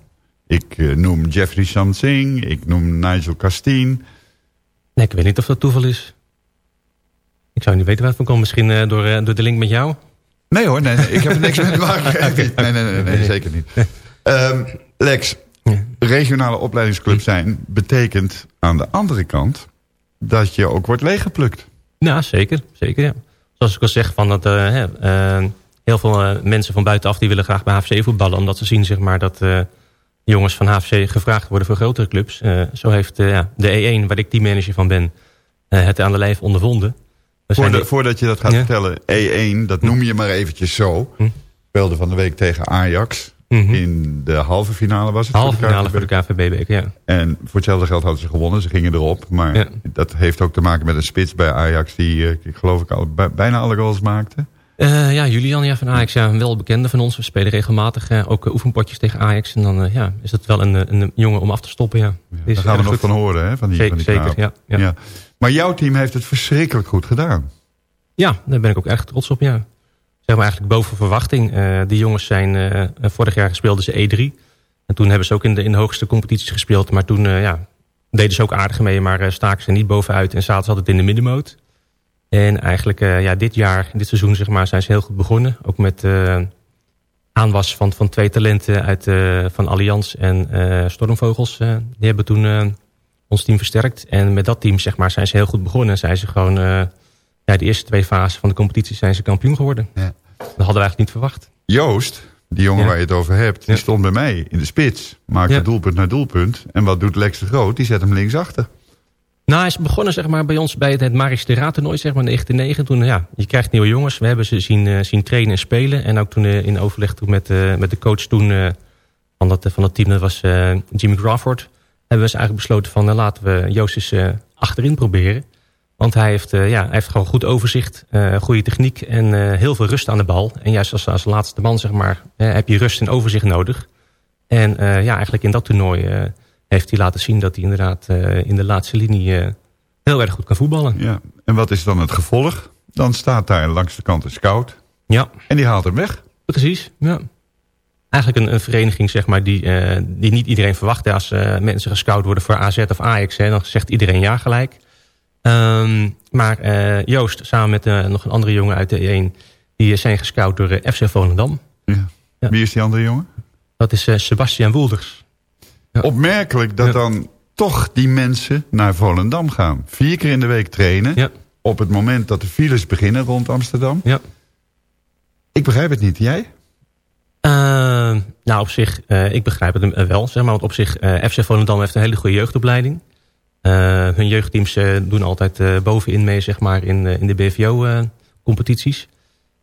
Ik eh, noem Jeffrey Samsing, ik noem Nigel Castien. Nee, ik weet niet of dat toeval is. Ik zou niet weten waar het van komt. Misschien eh, door, eh, door de link met jou? Nee hoor, nee, nee, ik heb er niks mee te maken. Nee, nee, nee, nee, zeker niet. Ehm, Lex, regionale opleidingsclub zijn betekent aan de andere kant dat je ook wordt leeggeplukt. Ja, zeker. zeker ja. Zoals ik al zeg, van dat, heel veel mensen van buitenaf die willen graag bij HFC voetballen. Omdat ze zien zeg maar, dat jongens van HFC gevraagd worden voor grotere clubs. Eh, zo heeft eh, ja, de E1, waar ik teammanager van ben, eh, het aan de lijf ondervonden. Voordat, die- voordat je dat gaat Ja. vertellen, E1, dat noem je maar eventjes zo. Hm. Speelde van de week tegen Ajax. Mhm. In de halve finale was het. halve finale voor de KVB-beker, ja. En voor hetzelfde geld hadden ze gewonnen. Ze gingen erop. Maar Ja. dat heeft ook te maken met een spits bij Ajax... die, ik geloof ik, al, bij- bijna alle goals maakte. Eh, ja, Julian ja, van Ajax, ja, een wel bekende van ons. We spelen regelmatig eh, ook eh, oefenpotjes tegen Ajax. En dan ja, is dat wel een, een jongen om af te stoppen, ja. Daar gaan we nog goed. van horen, hè? Van die, Zeker, van die zeker, ja, ja. Maar jouw team heeft het verschrikkelijk goed gedaan. Ja, daar ben ik ook erg trots op, ja. Zeg maar eigenlijk boven verwachting. Die jongens zijn, vorig jaar speelden ze E3. En toen hebben ze ook in de, in de hoogste competities gespeeld. Maar toen ja, deden ze ook aardig mee, maar staken ze niet bovenuit. En zaten ze altijd in de middenmoot. En eigenlijk eh, ja, dit jaar, dit seizoen zeg maar, zijn ze heel goed begonnen. Ook met eh, aanwas van, van twee talenten uit, eh, van Allianz en Stormvogels. die hebben toen ons team versterkt. En met dat team zeg maar, zijn ze heel goed begonnen. En zijn ze gewoon ja, de eerste twee fasen van de competitie zijn ze kampioen geworden. Ja. Dat hadden we eigenlijk niet verwacht. Joost, die jongen Ja. waar je het over hebt... die stond bij mij in de spits. Maakte doelpunt naar doelpunt. En wat doet Lex de Groot? Die zet hem linksachter. Nou, hij is begonnen zeg maar, bij ons bij het, het Raad toernooi, zeg maar, in 1909. Toen, ja, je krijgt nieuwe jongens. We hebben ze zien, eh, zien trainen en spelen. En ook toen eh, in overleg toen met, eh, met de coach toen, eh, van, dat, van dat team, dat was eh, Jimmy Crawford. Hebben we ze eigenlijk besloten van, laten we Joost eens eh, achterin proberen. Want hij heeft, eh, ja, heeft gewoon goed overzicht, eh, goede techniek en eh, heel veel rust aan de bal. En juist als, als laatste man, zeg maar, eh, heb je rust en overzicht nodig. En eh, ja, eigenlijk in dat toernooi eh, heeft hij laten zien dat hij inderdaad eh, in de laatste linie eh, heel erg goed kan voetballen. Ja. En wat is dan het gevolg? Dan staat daar langs de kant een scout. Ja. En die haalt hem weg. Precies, ja. Eigenlijk een, een vereniging zeg maar, die, eh, die niet iedereen verwacht. Als mensen gescout worden voor AZ of Ajax, hè, dan zegt iedereen ja gelijk. Ehm, maar Joost, samen met nog een andere jongen uit de E1... die zijn gescout door FC Volendam. Ja. Wie is die andere jongen? Dat is Sebastian Woelders. Opmerkelijk dat dan toch die mensen naar Volendam gaan. Vier keer in de week trainen. Op het moment dat de files beginnen rond Amsterdam. Ja. Ik begrijp het niet. Jij? Eh, nou, op zich, eh, ik begrijp het eh, wel. Zeg maar, want op zich, FC Volendam heeft een hele goede jeugdopleiding. Hun jeugdteams doen altijd bovenin mee, zeg maar, in, in de BVO-competities.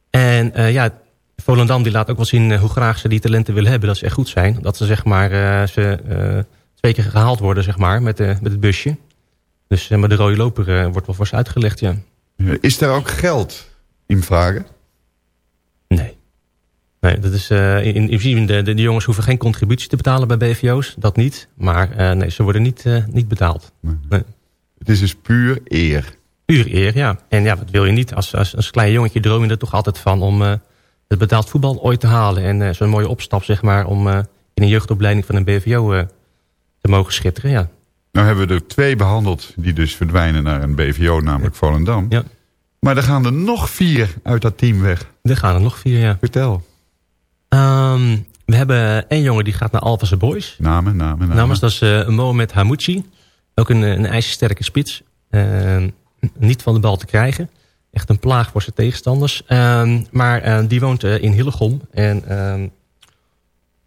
en ja, Volendam die laat ook wel zien eh, hoe graag ze die talenten willen hebben. Dat ze echt goed zijn. Dat ze, zeg maar, eh, ze eh, twee keer gehaald worden, zeg maar, met, met het busje. Dus maar de rode loper wordt wel voor ze uitgelegd, ja. Is daar ook geld in vragen? Nee, dat is, in, in principe, de, de, de jongens hoeven geen contributie te betalen bij BVO's. Dat niet. Maar nee, ze worden niet, niet betaald. Nee. Het is dus puur eer. Puur eer, ja. En ja, wat wil je niet? Als, als, als klein jongetje droom je er toch altijd van om het betaald voetbal ooit te halen. En eh, zo'n mooie opstap, zeg maar, om eh, in een jeugdopleiding van een BVO eh, te mogen schitteren, ja. Nou hebben we er twee behandeld die dus verdwijnen naar een BVO, namelijk Volendam. Ja. Maar er gaan er nog vier uit dat team weg. Er gaan er nog vier, ja. Vertel. Ehm, we hebben één jongen die gaat naar Alphase Boys. Namen, namen, namen. Namens, dat is Mohamed Hamouchi. Ook een, een ijzersterke spits. Ehm, niet van de bal te krijgen. Echt een plaag voor zijn tegenstanders. Ehm, maar eh, die woont eh, in Hillegom. En ehm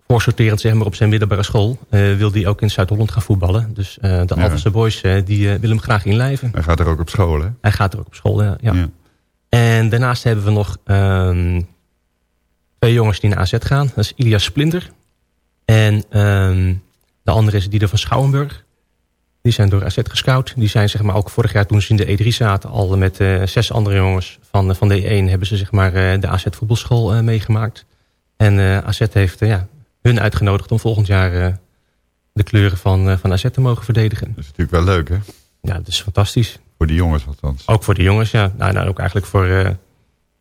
voorsorterend zeg maar, op zijn middelbare school... eh, wil hij ook in Zuid-Holland gaan voetballen. Dus de Ja. Boys die, willen hem graag inlijven. Hij gaat er ook op school, hè? Hij gaat er ook op school, ja. ja. En daarnaast hebben we nog ehm, twee jongens die naar AZ gaan. Dat is Ilias Splinter. En de andere is Dieder van Schouwenburg. Die zijn door AZ gescout. Die zijn zeg maar ook vorig jaar toen ze in de E3 zaten... al met eh, zes andere jongens van, van de E1... hebben ze zeg maar eh, de AZ voetbalschool eh, meegemaakt. En eh, AZ heeft eh, ja, hun uitgenodigd om volgend jaar... eh, de kleuren van, eh, van AZ te mogen verdedigen. Dat is natuurlijk wel leuk, hè? Ja, dat is fantastisch. Voor die jongens althans. Ook voor de jongens, ja. Nou, nou ook eigenlijk voor, eh,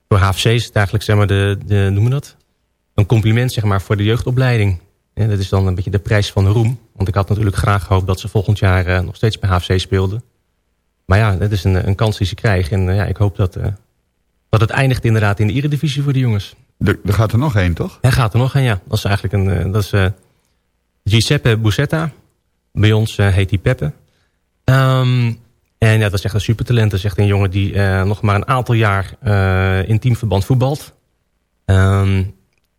voor HFC is het eigenlijk, zeg maar, de, de, noemen we dat? Een compliment, zeg maar, voor de jeugdopleiding. Ja, dat is dan een beetje de prijs van de roem. Want ik had natuurlijk graag gehoopt dat ze volgend jaar eh, nog steeds bij HFC speelden. Maar ja, dat is een, een kans die ze krijgen. En eh, ja, ik hoop dat, eh, dat het eindigt inderdaad in de eredivisie voor de jongens. Er, er gaat er nog één, toch? Hij gaat er nog een, ja. Dat is eigenlijk een, dat is Giuseppe Busetta. Bij ons heet hij Peppe. Ehm, en ja, dat is echt een supertalent. Dat is echt een jongen die nog maar een aantal jaar in teamverband voetbalt. Ehm,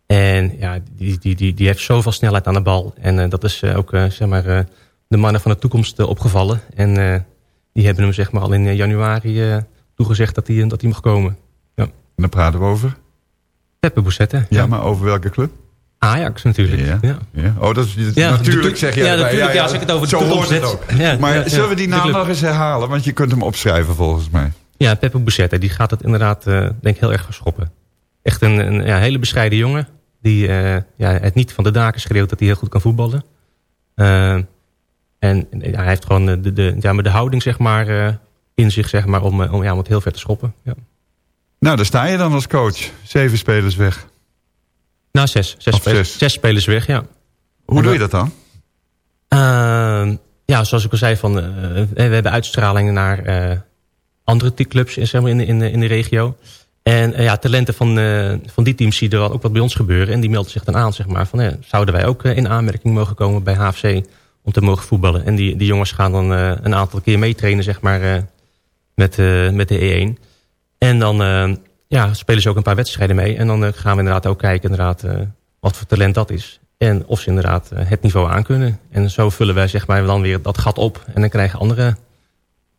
en ja, die, die, die, die heeft zoveel snelheid aan de bal. En eh, dat is eh, ook eh, zeg maar, de mannen van de toekomst opgevallen. En die hebben hem zeg maar, al in januari toegezegd dat hij, dat hij mag komen. Ja. En daar praten we over. Peppe Busetta. Ja, maar over welke club? Ajax natuurlijk. Ja. Ja. Ja. Oh, dat is Ja, natuurlijk zeg je. ja, natuurlijk, ja, als ik het over de Zo toekomst het ook. Maar zullen we die naam nog eens herhalen? Want je kunt hem opschrijven volgens mij. Ja, Peppe Busetta, die gaat het inderdaad eh, denk ik heel erg verschoppen. Echt een, een ja, hele bescheiden jongen. Die eh, ja, het niet van de daken schreeuwt dat hij heel goed kan voetballen. Eh, en ja, hij heeft gewoon de, de, ja, maar de houding zeg maar, eh, in zich zeg maar, om, eh, om, ja, om het heel ver te schoppen. Ja. Nou, daar sta je dan als coach. Zeven spelers weg. Nou, zes. Zes, spelers, zes. zes spelers weg, ja. Hoe doe je dat dan? Ehm, ja, zoals ik al zei, van, eh, we hebben uitstralingen naar eh, andere clubs in, zeg maar, in, in, in de regio. En eh, ja, talenten van, eh, van die teams zie je er ook wat bij ons gebeuren. En die melden zich dan aan, zeg maar, van eh, zouden wij ook in aanmerking mogen komen bij HFC om te mogen voetballen. En die, die jongens gaan dan een aantal keer meetrainen, zeg maar, met, met de E1. En dan ja, spelen ze ook een paar wedstrijden mee. En dan gaan we inderdaad ook kijken inderdaad, wat voor talent dat is. En of ze inderdaad het niveau aankunnen. En zo vullen wij zeg maar, dan weer dat gat op. En dan krijgen andere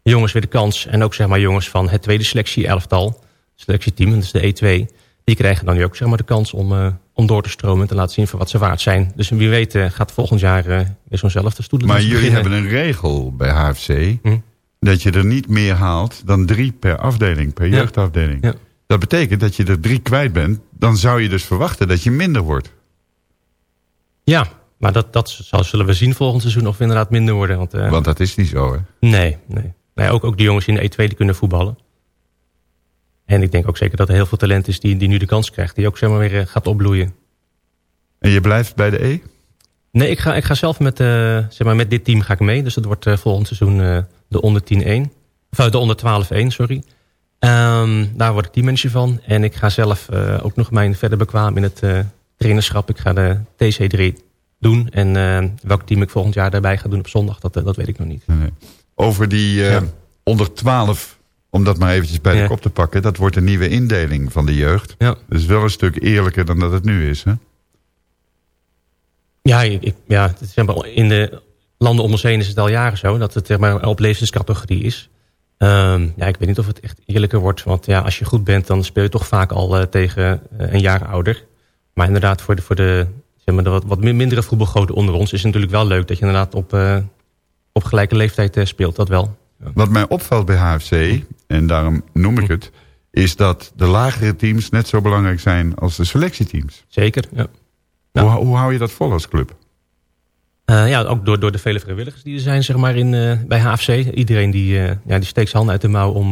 jongens weer de kans. En ook zeg maar, jongens van het tweede selectie-elftal. Selectieteam, dat is de E2. Die krijgen dan nu ook zeg maar, de kans om, eh, om door te stromen. En te laten zien voor wat ze waard zijn. Dus wie weet eh, gaat volgend jaar eh, weer zo'nzelfde stoelen. Maar jullie hebben een regel bij HFC... dat je er niet meer haalt dan drie per afdeling, per Ja. jeugdafdeling. Ja. Dat betekent dat je er drie kwijt bent. Dan zou je dus verwachten dat je minder wordt. Ja, maar dat, dat zullen we zien volgend seizoen of we inderdaad minder worden. Want, Want dat is niet zo, hè? Nee, nee. nee ook, ook die jongens in de E2 die kunnen voetballen. En ik denk ook zeker dat er heel veel talent is die, die nu de kans krijgt. Die ook zeg maar, weer eh, gaat opbloeien. En je blijft bij de E? Nee, ik ga, ik ga zelf met, eh, zeg maar, met dit team ga ik mee. Dus dat wordt eh, volgend seizoen de onder 10-1. Of de onder 12-1, sorry. Ehm, daar word ik teammanager van. En ik ga zelf ook nog mijn verder bekwaam in het trainerschap. Ik ga de TC3 doen. En welk team ik volgend jaar daarbij ga doen op zondag, dat, dat weet ik nog niet. Over die onder 12, om dat maar eventjes bij de kop te pakken... dat wordt een nieuwe indeling van de jeugd. Ja. Dat is wel een stuk eerlijker dan dat het nu is, hè? Ja, ik, ja in de landen om ons heen is het al jaren zo... dat het zeg maar, op leeftijdscategorie is. Ehm, ja, ik weet niet of het echt eerlijker wordt. Want ja, als je goed bent, dan speel je toch vaak al eh, tegen eh, een jaar ouder. Maar inderdaad, voor de, voor de, zeg maar, de wat, wat min- mindere voetbalgoden onder ons... is het natuurlijk wel leuk dat je inderdaad op, eh, op gelijke leeftijd speelt. Dat wel. Wat mij opvalt bij HFC, en daarom noem ik het... is dat de lagere teams net zo belangrijk zijn als de selectieteams. Zeker, ja. Hoe, hoe hou je dat vol als club? Eh, ja, ook door, door de vele vrijwilligers die er zijn zeg maar, in, eh, bij HFC. Iedereen die, eh, ja, die steekt zijn handen uit de mouw om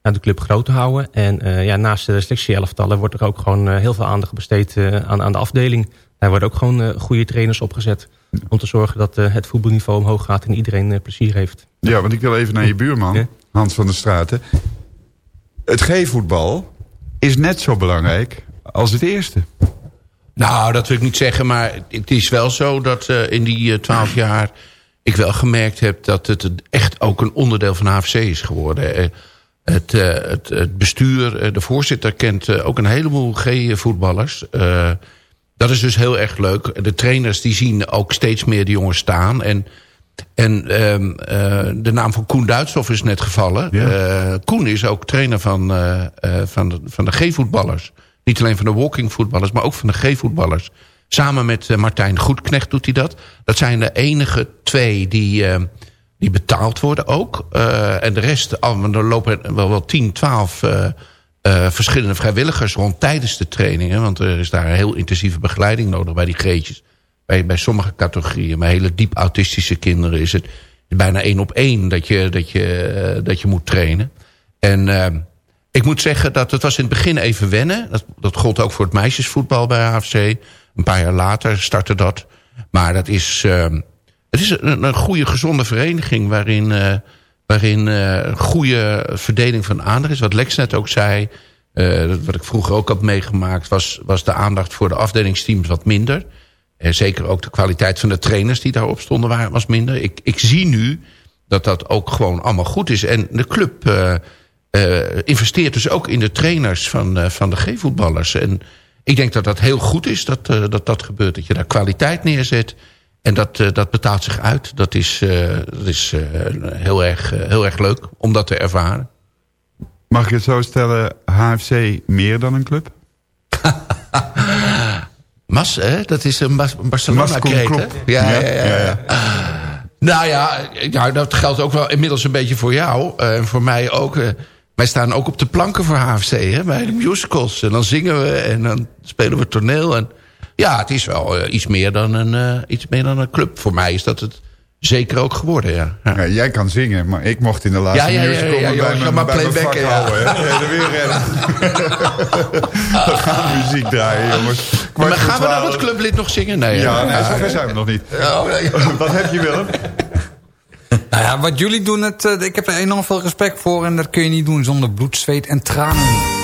de club groot te houden. En ja, naast de selectie-elftallen wordt er ook gewoon heel veel aandacht besteed aan, aan de afdeling. Daar worden ook gewoon goede trainers opgezet. Om te zorgen dat eh, het voetbalniveau omhoog gaat en iedereen eh, plezier heeft. Ja, want ik wil even naar je buurman, Hans van der Straten. het G-voetbal is net zo belangrijk als het eerste. Nou, dat wil ik niet zeggen, maar het is wel zo dat eh, in die twaalf jaar... ik wel gemerkt heb dat het echt ook een onderdeel van HFC is geworden. Eh, het, eh, het, het bestuur, eh, de voorzitter kent ook een heleboel G-voetballers. Dat is dus heel erg leuk. De trainers die zien ook steeds meer de jongens staan. En, en ehm, eh, de naam van Koen Duitshoff is net gevallen. Eh, Koen is ook trainer van, eh, van de, van de G-voetballers. Niet alleen van de walking-voetballers, maar ook van de G-voetballers. Samen met Martijn Goedknecht doet hij dat. Dat zijn de enige twee die, eh, die betaald worden ook. En de rest, maar er lopen wel, wel 10, 12 eh, verschillende vrijwilligers rond tijdens de trainingen. Want er is daar een heel intensieve begeleiding nodig bij die G'tjes. Bij, bij sommige categorieën, bij hele diep autistische kinderen is het bijna één op één dat je, dat je, eh, dat je moet trainen. En eh, ik moet zeggen dat het was in het begin even wennen. Dat, dat gold ook voor het meisjesvoetbal bij AFC. Een paar jaar later startte dat. Maar dat is, het is een, een goede, gezonde vereniging... waarin, waarin eh, een goede verdeling van aandacht is. Wat Lex net ook zei, eh, wat ik vroeger ook had meegemaakt... Was, was de aandacht voor de afdelingsteams wat minder. Eh, zeker ook de kwaliteit van de trainers die daarop stonden was minder. Ik, ik zie nu dat dat ook gewoon allemaal goed is. En de club investeert dus ook in de trainers van, van de G-voetballers. En ik denk dat dat heel goed is dat, dat dat gebeurt. Dat je daar kwaliteit neerzet. En dat, eh, dat betaalt zich uit. Dat is, eh, dat is eh, heel, erg, heel erg leuk om dat te ervaren. Mag ik het zo stellen, HFC meer dan een club? Mas, hè? dat is een Barcelona-kreet, Ja, ja, Ja, ja. ja. Nou ja, ja, dat geldt ook wel inmiddels een beetje voor jou. En voor mij ook. wij staan ook op de planken voor HFC, hè, bij de musicals. En dan zingen we en dan spelen we toneel. En ja, het is wel eh, iets, meer dan een, eh, iets meer dan een club. Voor mij is dat het zeker ook geworden, ja. Ja, jij kan zingen, maar ik mocht in de laatste Ja, ja, ja, musical ja, ja, bij mijn, maar bij mijn vak houden. En weer rennen. we gaan muziek draaien, jongens. Kwart maar gaan we dan het clublid nog zingen? Nee, Ja, nee, zover zijn we nog niet. Oh. Wat heb je, Willem? Nou ja, wat jullie doen, het, eh, ik heb er enorm veel respect voor... en dat kun je niet doen zonder bloed, zweet en tranen.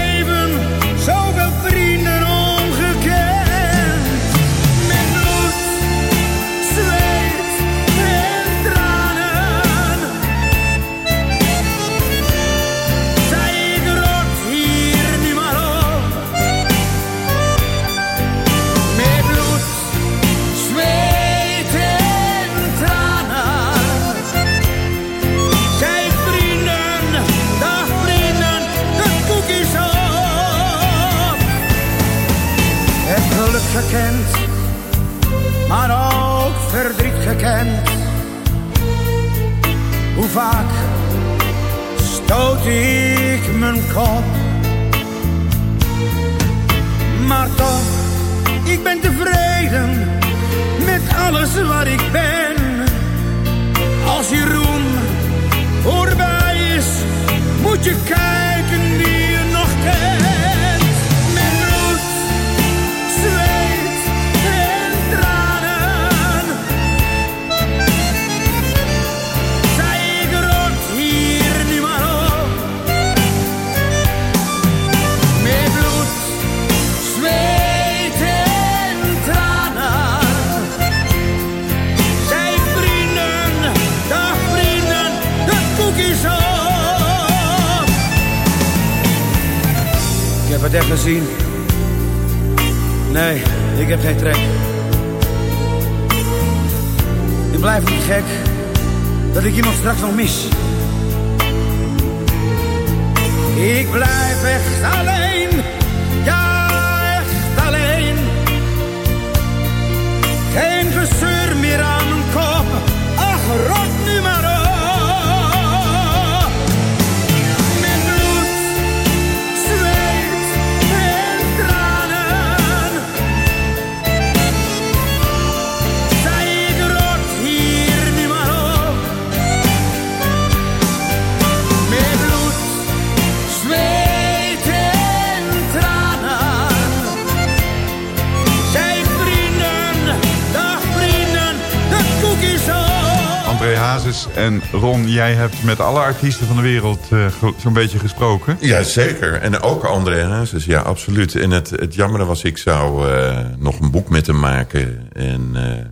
En Ron, jij hebt met alle artiesten van de wereld eh, zo'n beetje gesproken. Ja, zeker. En ook André Hazes, ja, absoluut. En het, het jammere was, ik zou eh, nog een boek met hem maken. En eh,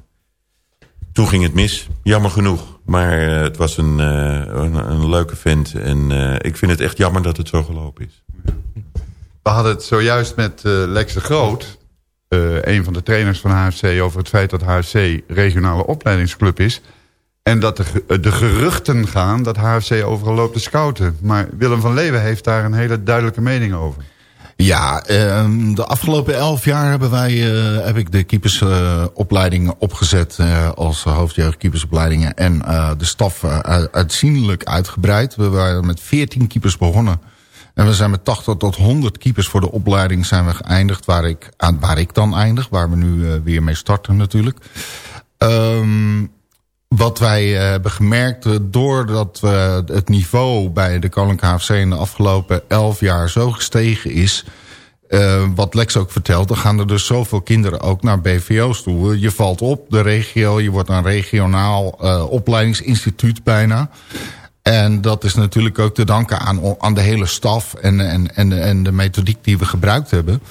toen ging het mis, jammer genoeg. Maar eh, het was een, eh, een, een leuke vent. En eh, ik vind het echt jammer dat het zo gelopen is. We hadden het zojuist met eh, Lex de Groot, eh, een van de trainers van HFC... over het feit dat HFC regionale opleidingsclub is. En dat de, ge- eh, de geruchten gaan dat HFC overal loopt te scouten. Maar Willem van Leeuwen heeft daar een hele duidelijke mening over. Ja, ehm, de afgelopen elf jaar hebben wij, eh, heb ik de keepersopleidingen opgezet eh, als hoofdjeugdkeepersopleidingen. En eh, de staf eh, uit- uitzienlijk uitgebreid. We waren met 14 keepers begonnen. En we zijn met 80 tot 100 keepers voor de opleiding zijn we geëindigd waar ik, waar ik dan eindig. Waar we nu eh, weer mee starten natuurlijk. Ehm, wat wij eh, hebben gemerkt, eh, doordat eh, het niveau bij de Koninklijke HFC in de afgelopen elf jaar zo gestegen is... eh, wat Lex ook vertelt, dan gaan er dus zoveel kinderen ook naar BVO's toe. Je valt op de regio, je wordt een regionaal opleidingsinstituut bijna. En dat is natuurlijk ook te danken aan, aan de hele staf en, en, en, en de methodiek die we gebruikt hebben.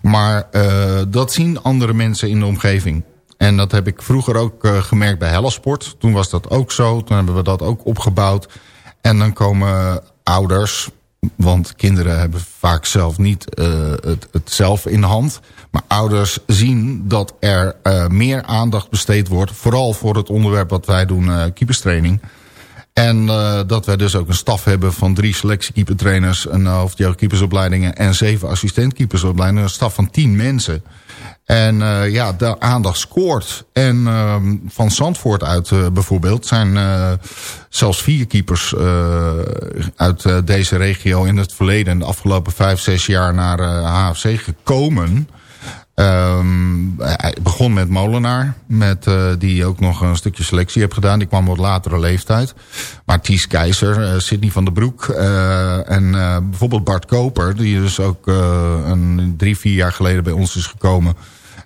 Maar dat zien andere mensen in de omgeving. En dat heb ik vroeger ook eh, gemerkt bij Hellasport. Toen was dat ook zo. Toen hebben we dat ook opgebouwd. En dan komen ouders, want kinderen hebben vaak zelf niet eh, het, het zelf in hand. Maar ouders zien dat er eh, meer aandacht besteed wordt. Vooral voor het onderwerp wat wij doen, keeperstraining. En uh, dat wij dus ook een staf hebben van drie selectiekeepertrainers... een hoofdjeugdkeepersopleidingen en zeven assistentkeepersopleidingen. Een staf van tien mensen. En uh, ja, de aandacht scoort. En uh, van Zandvoort uit uh, bijvoorbeeld zijn uh, zelfs vier keepers uit deze regio in het verleden... de afgelopen vijf, zes jaar naar HFC gekomen... Um, hij begon met Molenaar, met, uh, die ook nog een stukje selectie heeft gedaan. Die kwam op latere leeftijd. Maar Ties Keizer, uh, Sidney van der Broek uh, en bijvoorbeeld Bart Koper... die dus ook een, drie, vier jaar geleden bij ons is gekomen...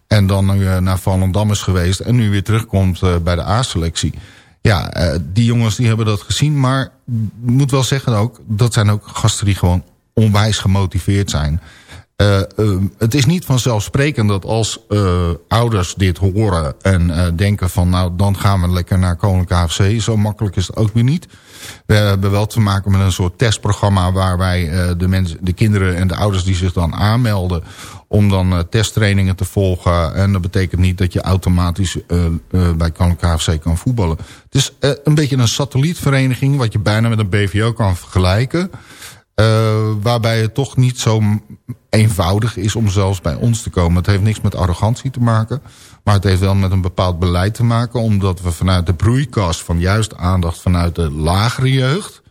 en dan naar Volendam is geweest en nu weer terugkomt bij de A-selectie. Ja, die jongens die hebben dat gezien, maar ik moet wel zeggen ook... dat zijn ook gasten die gewoon onwijs gemotiveerd zijn... Uh, uh, het is niet vanzelfsprekend dat als uh, ouders dit horen en denken van nou dan gaan we lekker naar Koninklijke AFC. Zo makkelijk is het ook weer niet. We hebben wel te maken met een soort testprogramma waar wij de, de kinderen en de ouders die zich dan aanmelden om dan testtrainingen te volgen. En dat betekent niet dat je automatisch bij Koninklijke AFC kan voetballen. Het is een beetje een satellietvereniging wat je bijna met een BVO kan vergelijken. Waarbij het toch niet zo eenvoudig is om zelfs bij ons te komen. Het heeft niks met arrogantie te maken. Maar het heeft wel met een bepaald beleid te maken. Omdat we vanuit de broeikas van juist aandacht vanuit de lagere jeugd...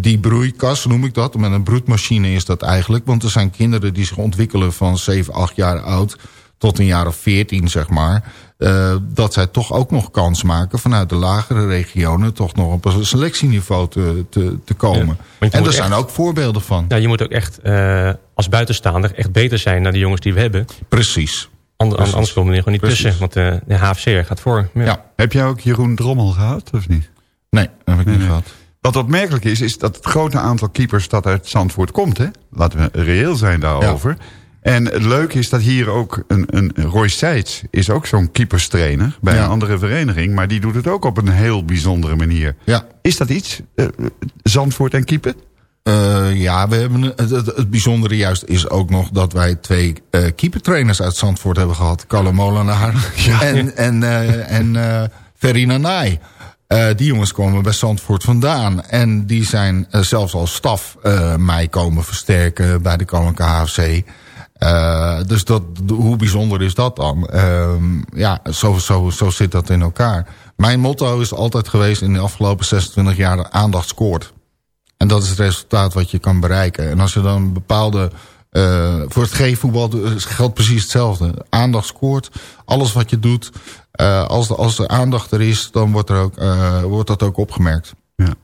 Die broeikas noem ik dat. Met een broedmachine is dat eigenlijk. Want er zijn kinderen die zich ontwikkelen van 7, 8 jaar oud tot een jaar of 14, zeg maar. Uh, dat zij toch ook nog kans maken vanuit de lagere regionen... toch nog op een selectieniveau te, te, te komen. Ja, en er zijn ook voorbeelden van. Ja, je moet ook echt uh, als buitenstaander echt beter zijn... naar de jongens die we hebben. Precies. Ander, Precies. Anders komen we er gewoon niet Precies. tussen. Want uh, de HFC gaat voor. Ja. ja. Heb jij ook Jeroen Drommel gehad, of niet? Nee, dat heb ik nee, niet nee. gehad. Wat opmerkelijk is, is dat het grote aantal keepers dat uit Zandvoort komt. Hè? Laten we reëel zijn daarover. Ja. En het leuke is dat hier ook een, een Roy Seitz is ook zo'n keeperstrainer bij Ja. een andere vereniging. Maar die doet het ook op een heel bijzondere manier. Ja. Is dat iets? Uh, Zandvoort en keeper? Uh, ja, we hebben, het, het, het, bijzondere juist is ook nog dat wij twee uh, keepertrainers uit Zandvoort hebben gehad. Kalle Molenaar Ja. en, en, uh, en die jongens komen bij Zandvoort vandaan. En die zijn zelfs als staf mij komen versterken bij de Koninklijke HFC. Dus dat, hoe bijzonder is dat dan? Uh, ja, zo, zo, zo zit dat in elkaar. Mijn motto is altijd geweest in de afgelopen 26 jaar... aandacht scoort. En dat is het resultaat wat je kan bereiken. En als je dan een bepaalde... Uh, voor het G-voetbal geldt precies hetzelfde. Aandacht scoort. Alles wat je doet. Uh, als, de, als de aandacht er is, dan wordt, er ook, uh, wordt dat ook opgemerkt. Ja.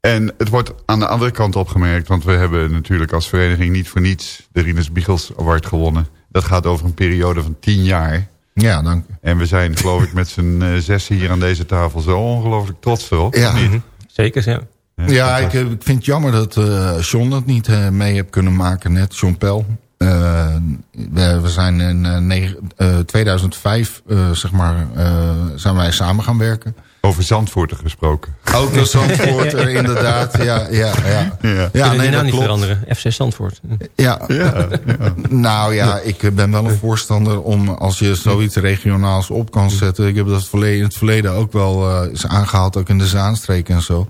En het wordt aan de andere kant opgemerkt... want we hebben natuurlijk als vereniging niet voor niets... de Rinus Biegels Award gewonnen. Dat gaat over een periode van tien jaar. Ja, dank u. En we zijn, geloof ik, met z'n uh, zes hier aan deze tafel zo ongelooflijk trots erop. Ja. niet? Zeker, ja. Ja, ik, ik vind het jammer dat uh, John dat niet uh, mee heeft kunnen maken, net John Pel. Uh, we, we, zijn in uh, 2005, zeg maar, zijn wij samen gaan werken. Over Zandvoorten gesproken. Ook de Zandvoorter, inderdaad. Ja, ja, ja. ja. ja nee, dat niet klopt. veranderen. FC Zandvoort. Ja. ja, ja. Nou ja, ik ben wel een voorstander om als je zoiets regionaals op kan zetten. Ik heb dat in het verleden ook wel is aangehaald, ook in de Zaanstreek en zo.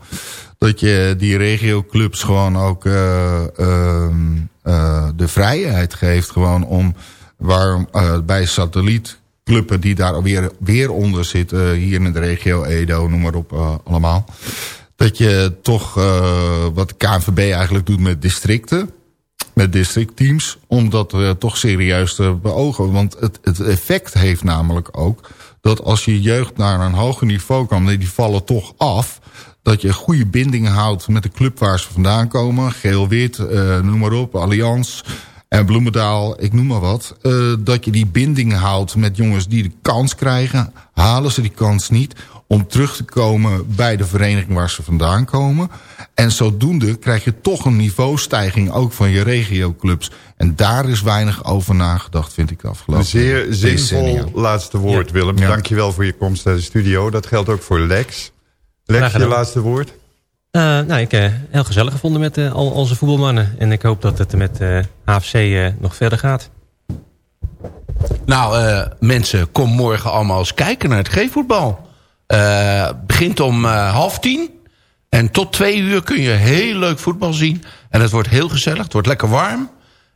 Dat je die regioclubs gewoon ook uh, uh, de vrijheid geeft gewoon om waar bij satelliet clubben die daar weer, weer onder zitten. Hier in de regio Edo, noem maar op allemaal. Dat je toch wat de KNVB eigenlijk doet met districten. Met districtteams. Om dat toch serieus te beogen. Want het, het effect heeft namelijk ook... dat als je jeugd naar een hoger niveau kan... die vallen toch af dat je goede binding houdt met de club waar ze vandaan komen. Geel-wit, noem maar op, Allianz... En Bloemendaal, ik noem maar wat. Uh, dat je die binding houdt met jongens die de kans krijgen. Halen ze die kans niet om terug te komen bij de vereniging waar ze vandaan komen. En zodoende krijg je toch een niveaustijging ook van je regioclubs. En daar is weinig over nagedacht, vind ik de afgelopen Een zeer zinvol laatste woord, Ja. Willem. Ja. Dankjewel voor je komst naar de studio. Dat geldt ook voor Lex. Lex, Graag je laatste woord? Uh, nou, ik heb heel gezellig gevonden met uh, al onze voetbalmannen. En ik hoop dat het met uh, AFC nog verder gaat. Nou, uh, mensen, kom morgen allemaal eens kijken naar het G-voetbal. Uh, begint om uh, half tien. En tot twee uur kun je heel leuk voetbal zien. En het wordt heel gezellig, het wordt lekker warm.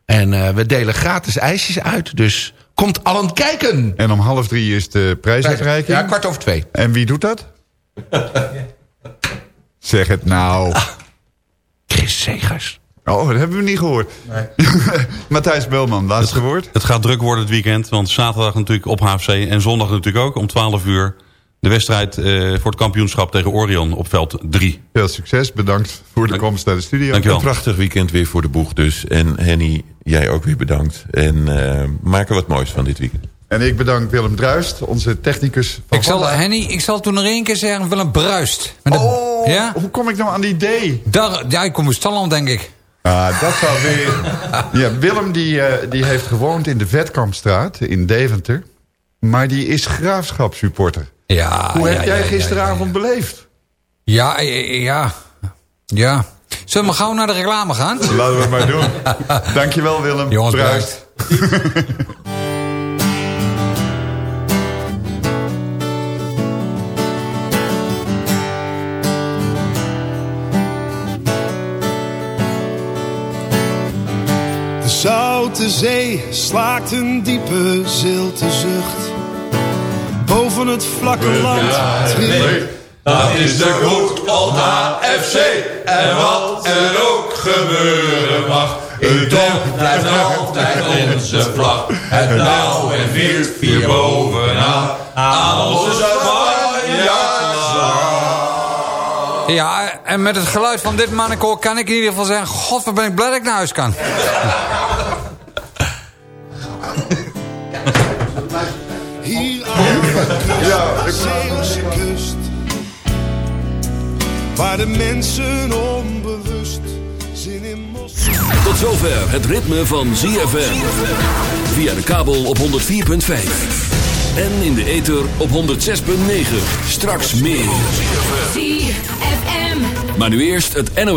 En uh, we delen gratis ijsjes uit, dus komt allen kijken. En om half drie is de prijsuitreiking? Ja, kwart over twee. En wie doet dat? zeg het nou. Ah, Chris Segers. Oh, dat hebben we niet gehoord. Nee. Matthijs Belman, laatste het, woord. Het gaat druk worden het weekend, want zaterdag natuurlijk op HFC... en zondag natuurlijk ook om 12 uur... de wedstrijd uh, voor het kampioenschap tegen Orion op veld 3. Veel succes, bedankt voor de komst naar de studio. Dankjewel. Een prachtig weekend weer voor de boeg dus. En Henny, jij ook weer bedankt. En uh, maak er wat moois van dit weekend. En ik bedank Willem Druist, onze technicus van ik zal, Henny, ik zal toen nog één keer zeggen Willem Bruist. Met oh, de, ja? hoe kom ik nou aan die idee? Daar, ja, ik kom uit Stalland, denk ik. Ah, dat zou weer... ja, Willem die, uh, die heeft gewoond in de Vetkampstraat in Deventer. Maar die is graafschapssupporter. Ja, Hoe ja, heb jij ja, gisteravond beleefd? Ja, ja, ja. Zullen we gauw naar de reclame gaan? Laten we het maar doen. Dankjewel Willem. Jongens, Bruist. Zoute zee slaakt een diepe zilte zucht. Boven het vlakke land. Nee, dat is de goed old HFC. En wat er ook gebeuren mag. In toch blijft altijd onze vlag. Het blauw en wit vier bovenaan. Aan onze Spanjaards Ja, en met het geluid van dit mannenkoor kan ik in ieder geval zeggen... God, wat ben ik blij dat ik naar huis kan. Hier aan de Zeeuwse kust. Waar de mensen onbewust zin in mos... Tot zover het ritme van ZFM. Via de kabel op 104.5. En in de ether op 106.9. Straks meer. ZFM. Maar nu eerst het NOS.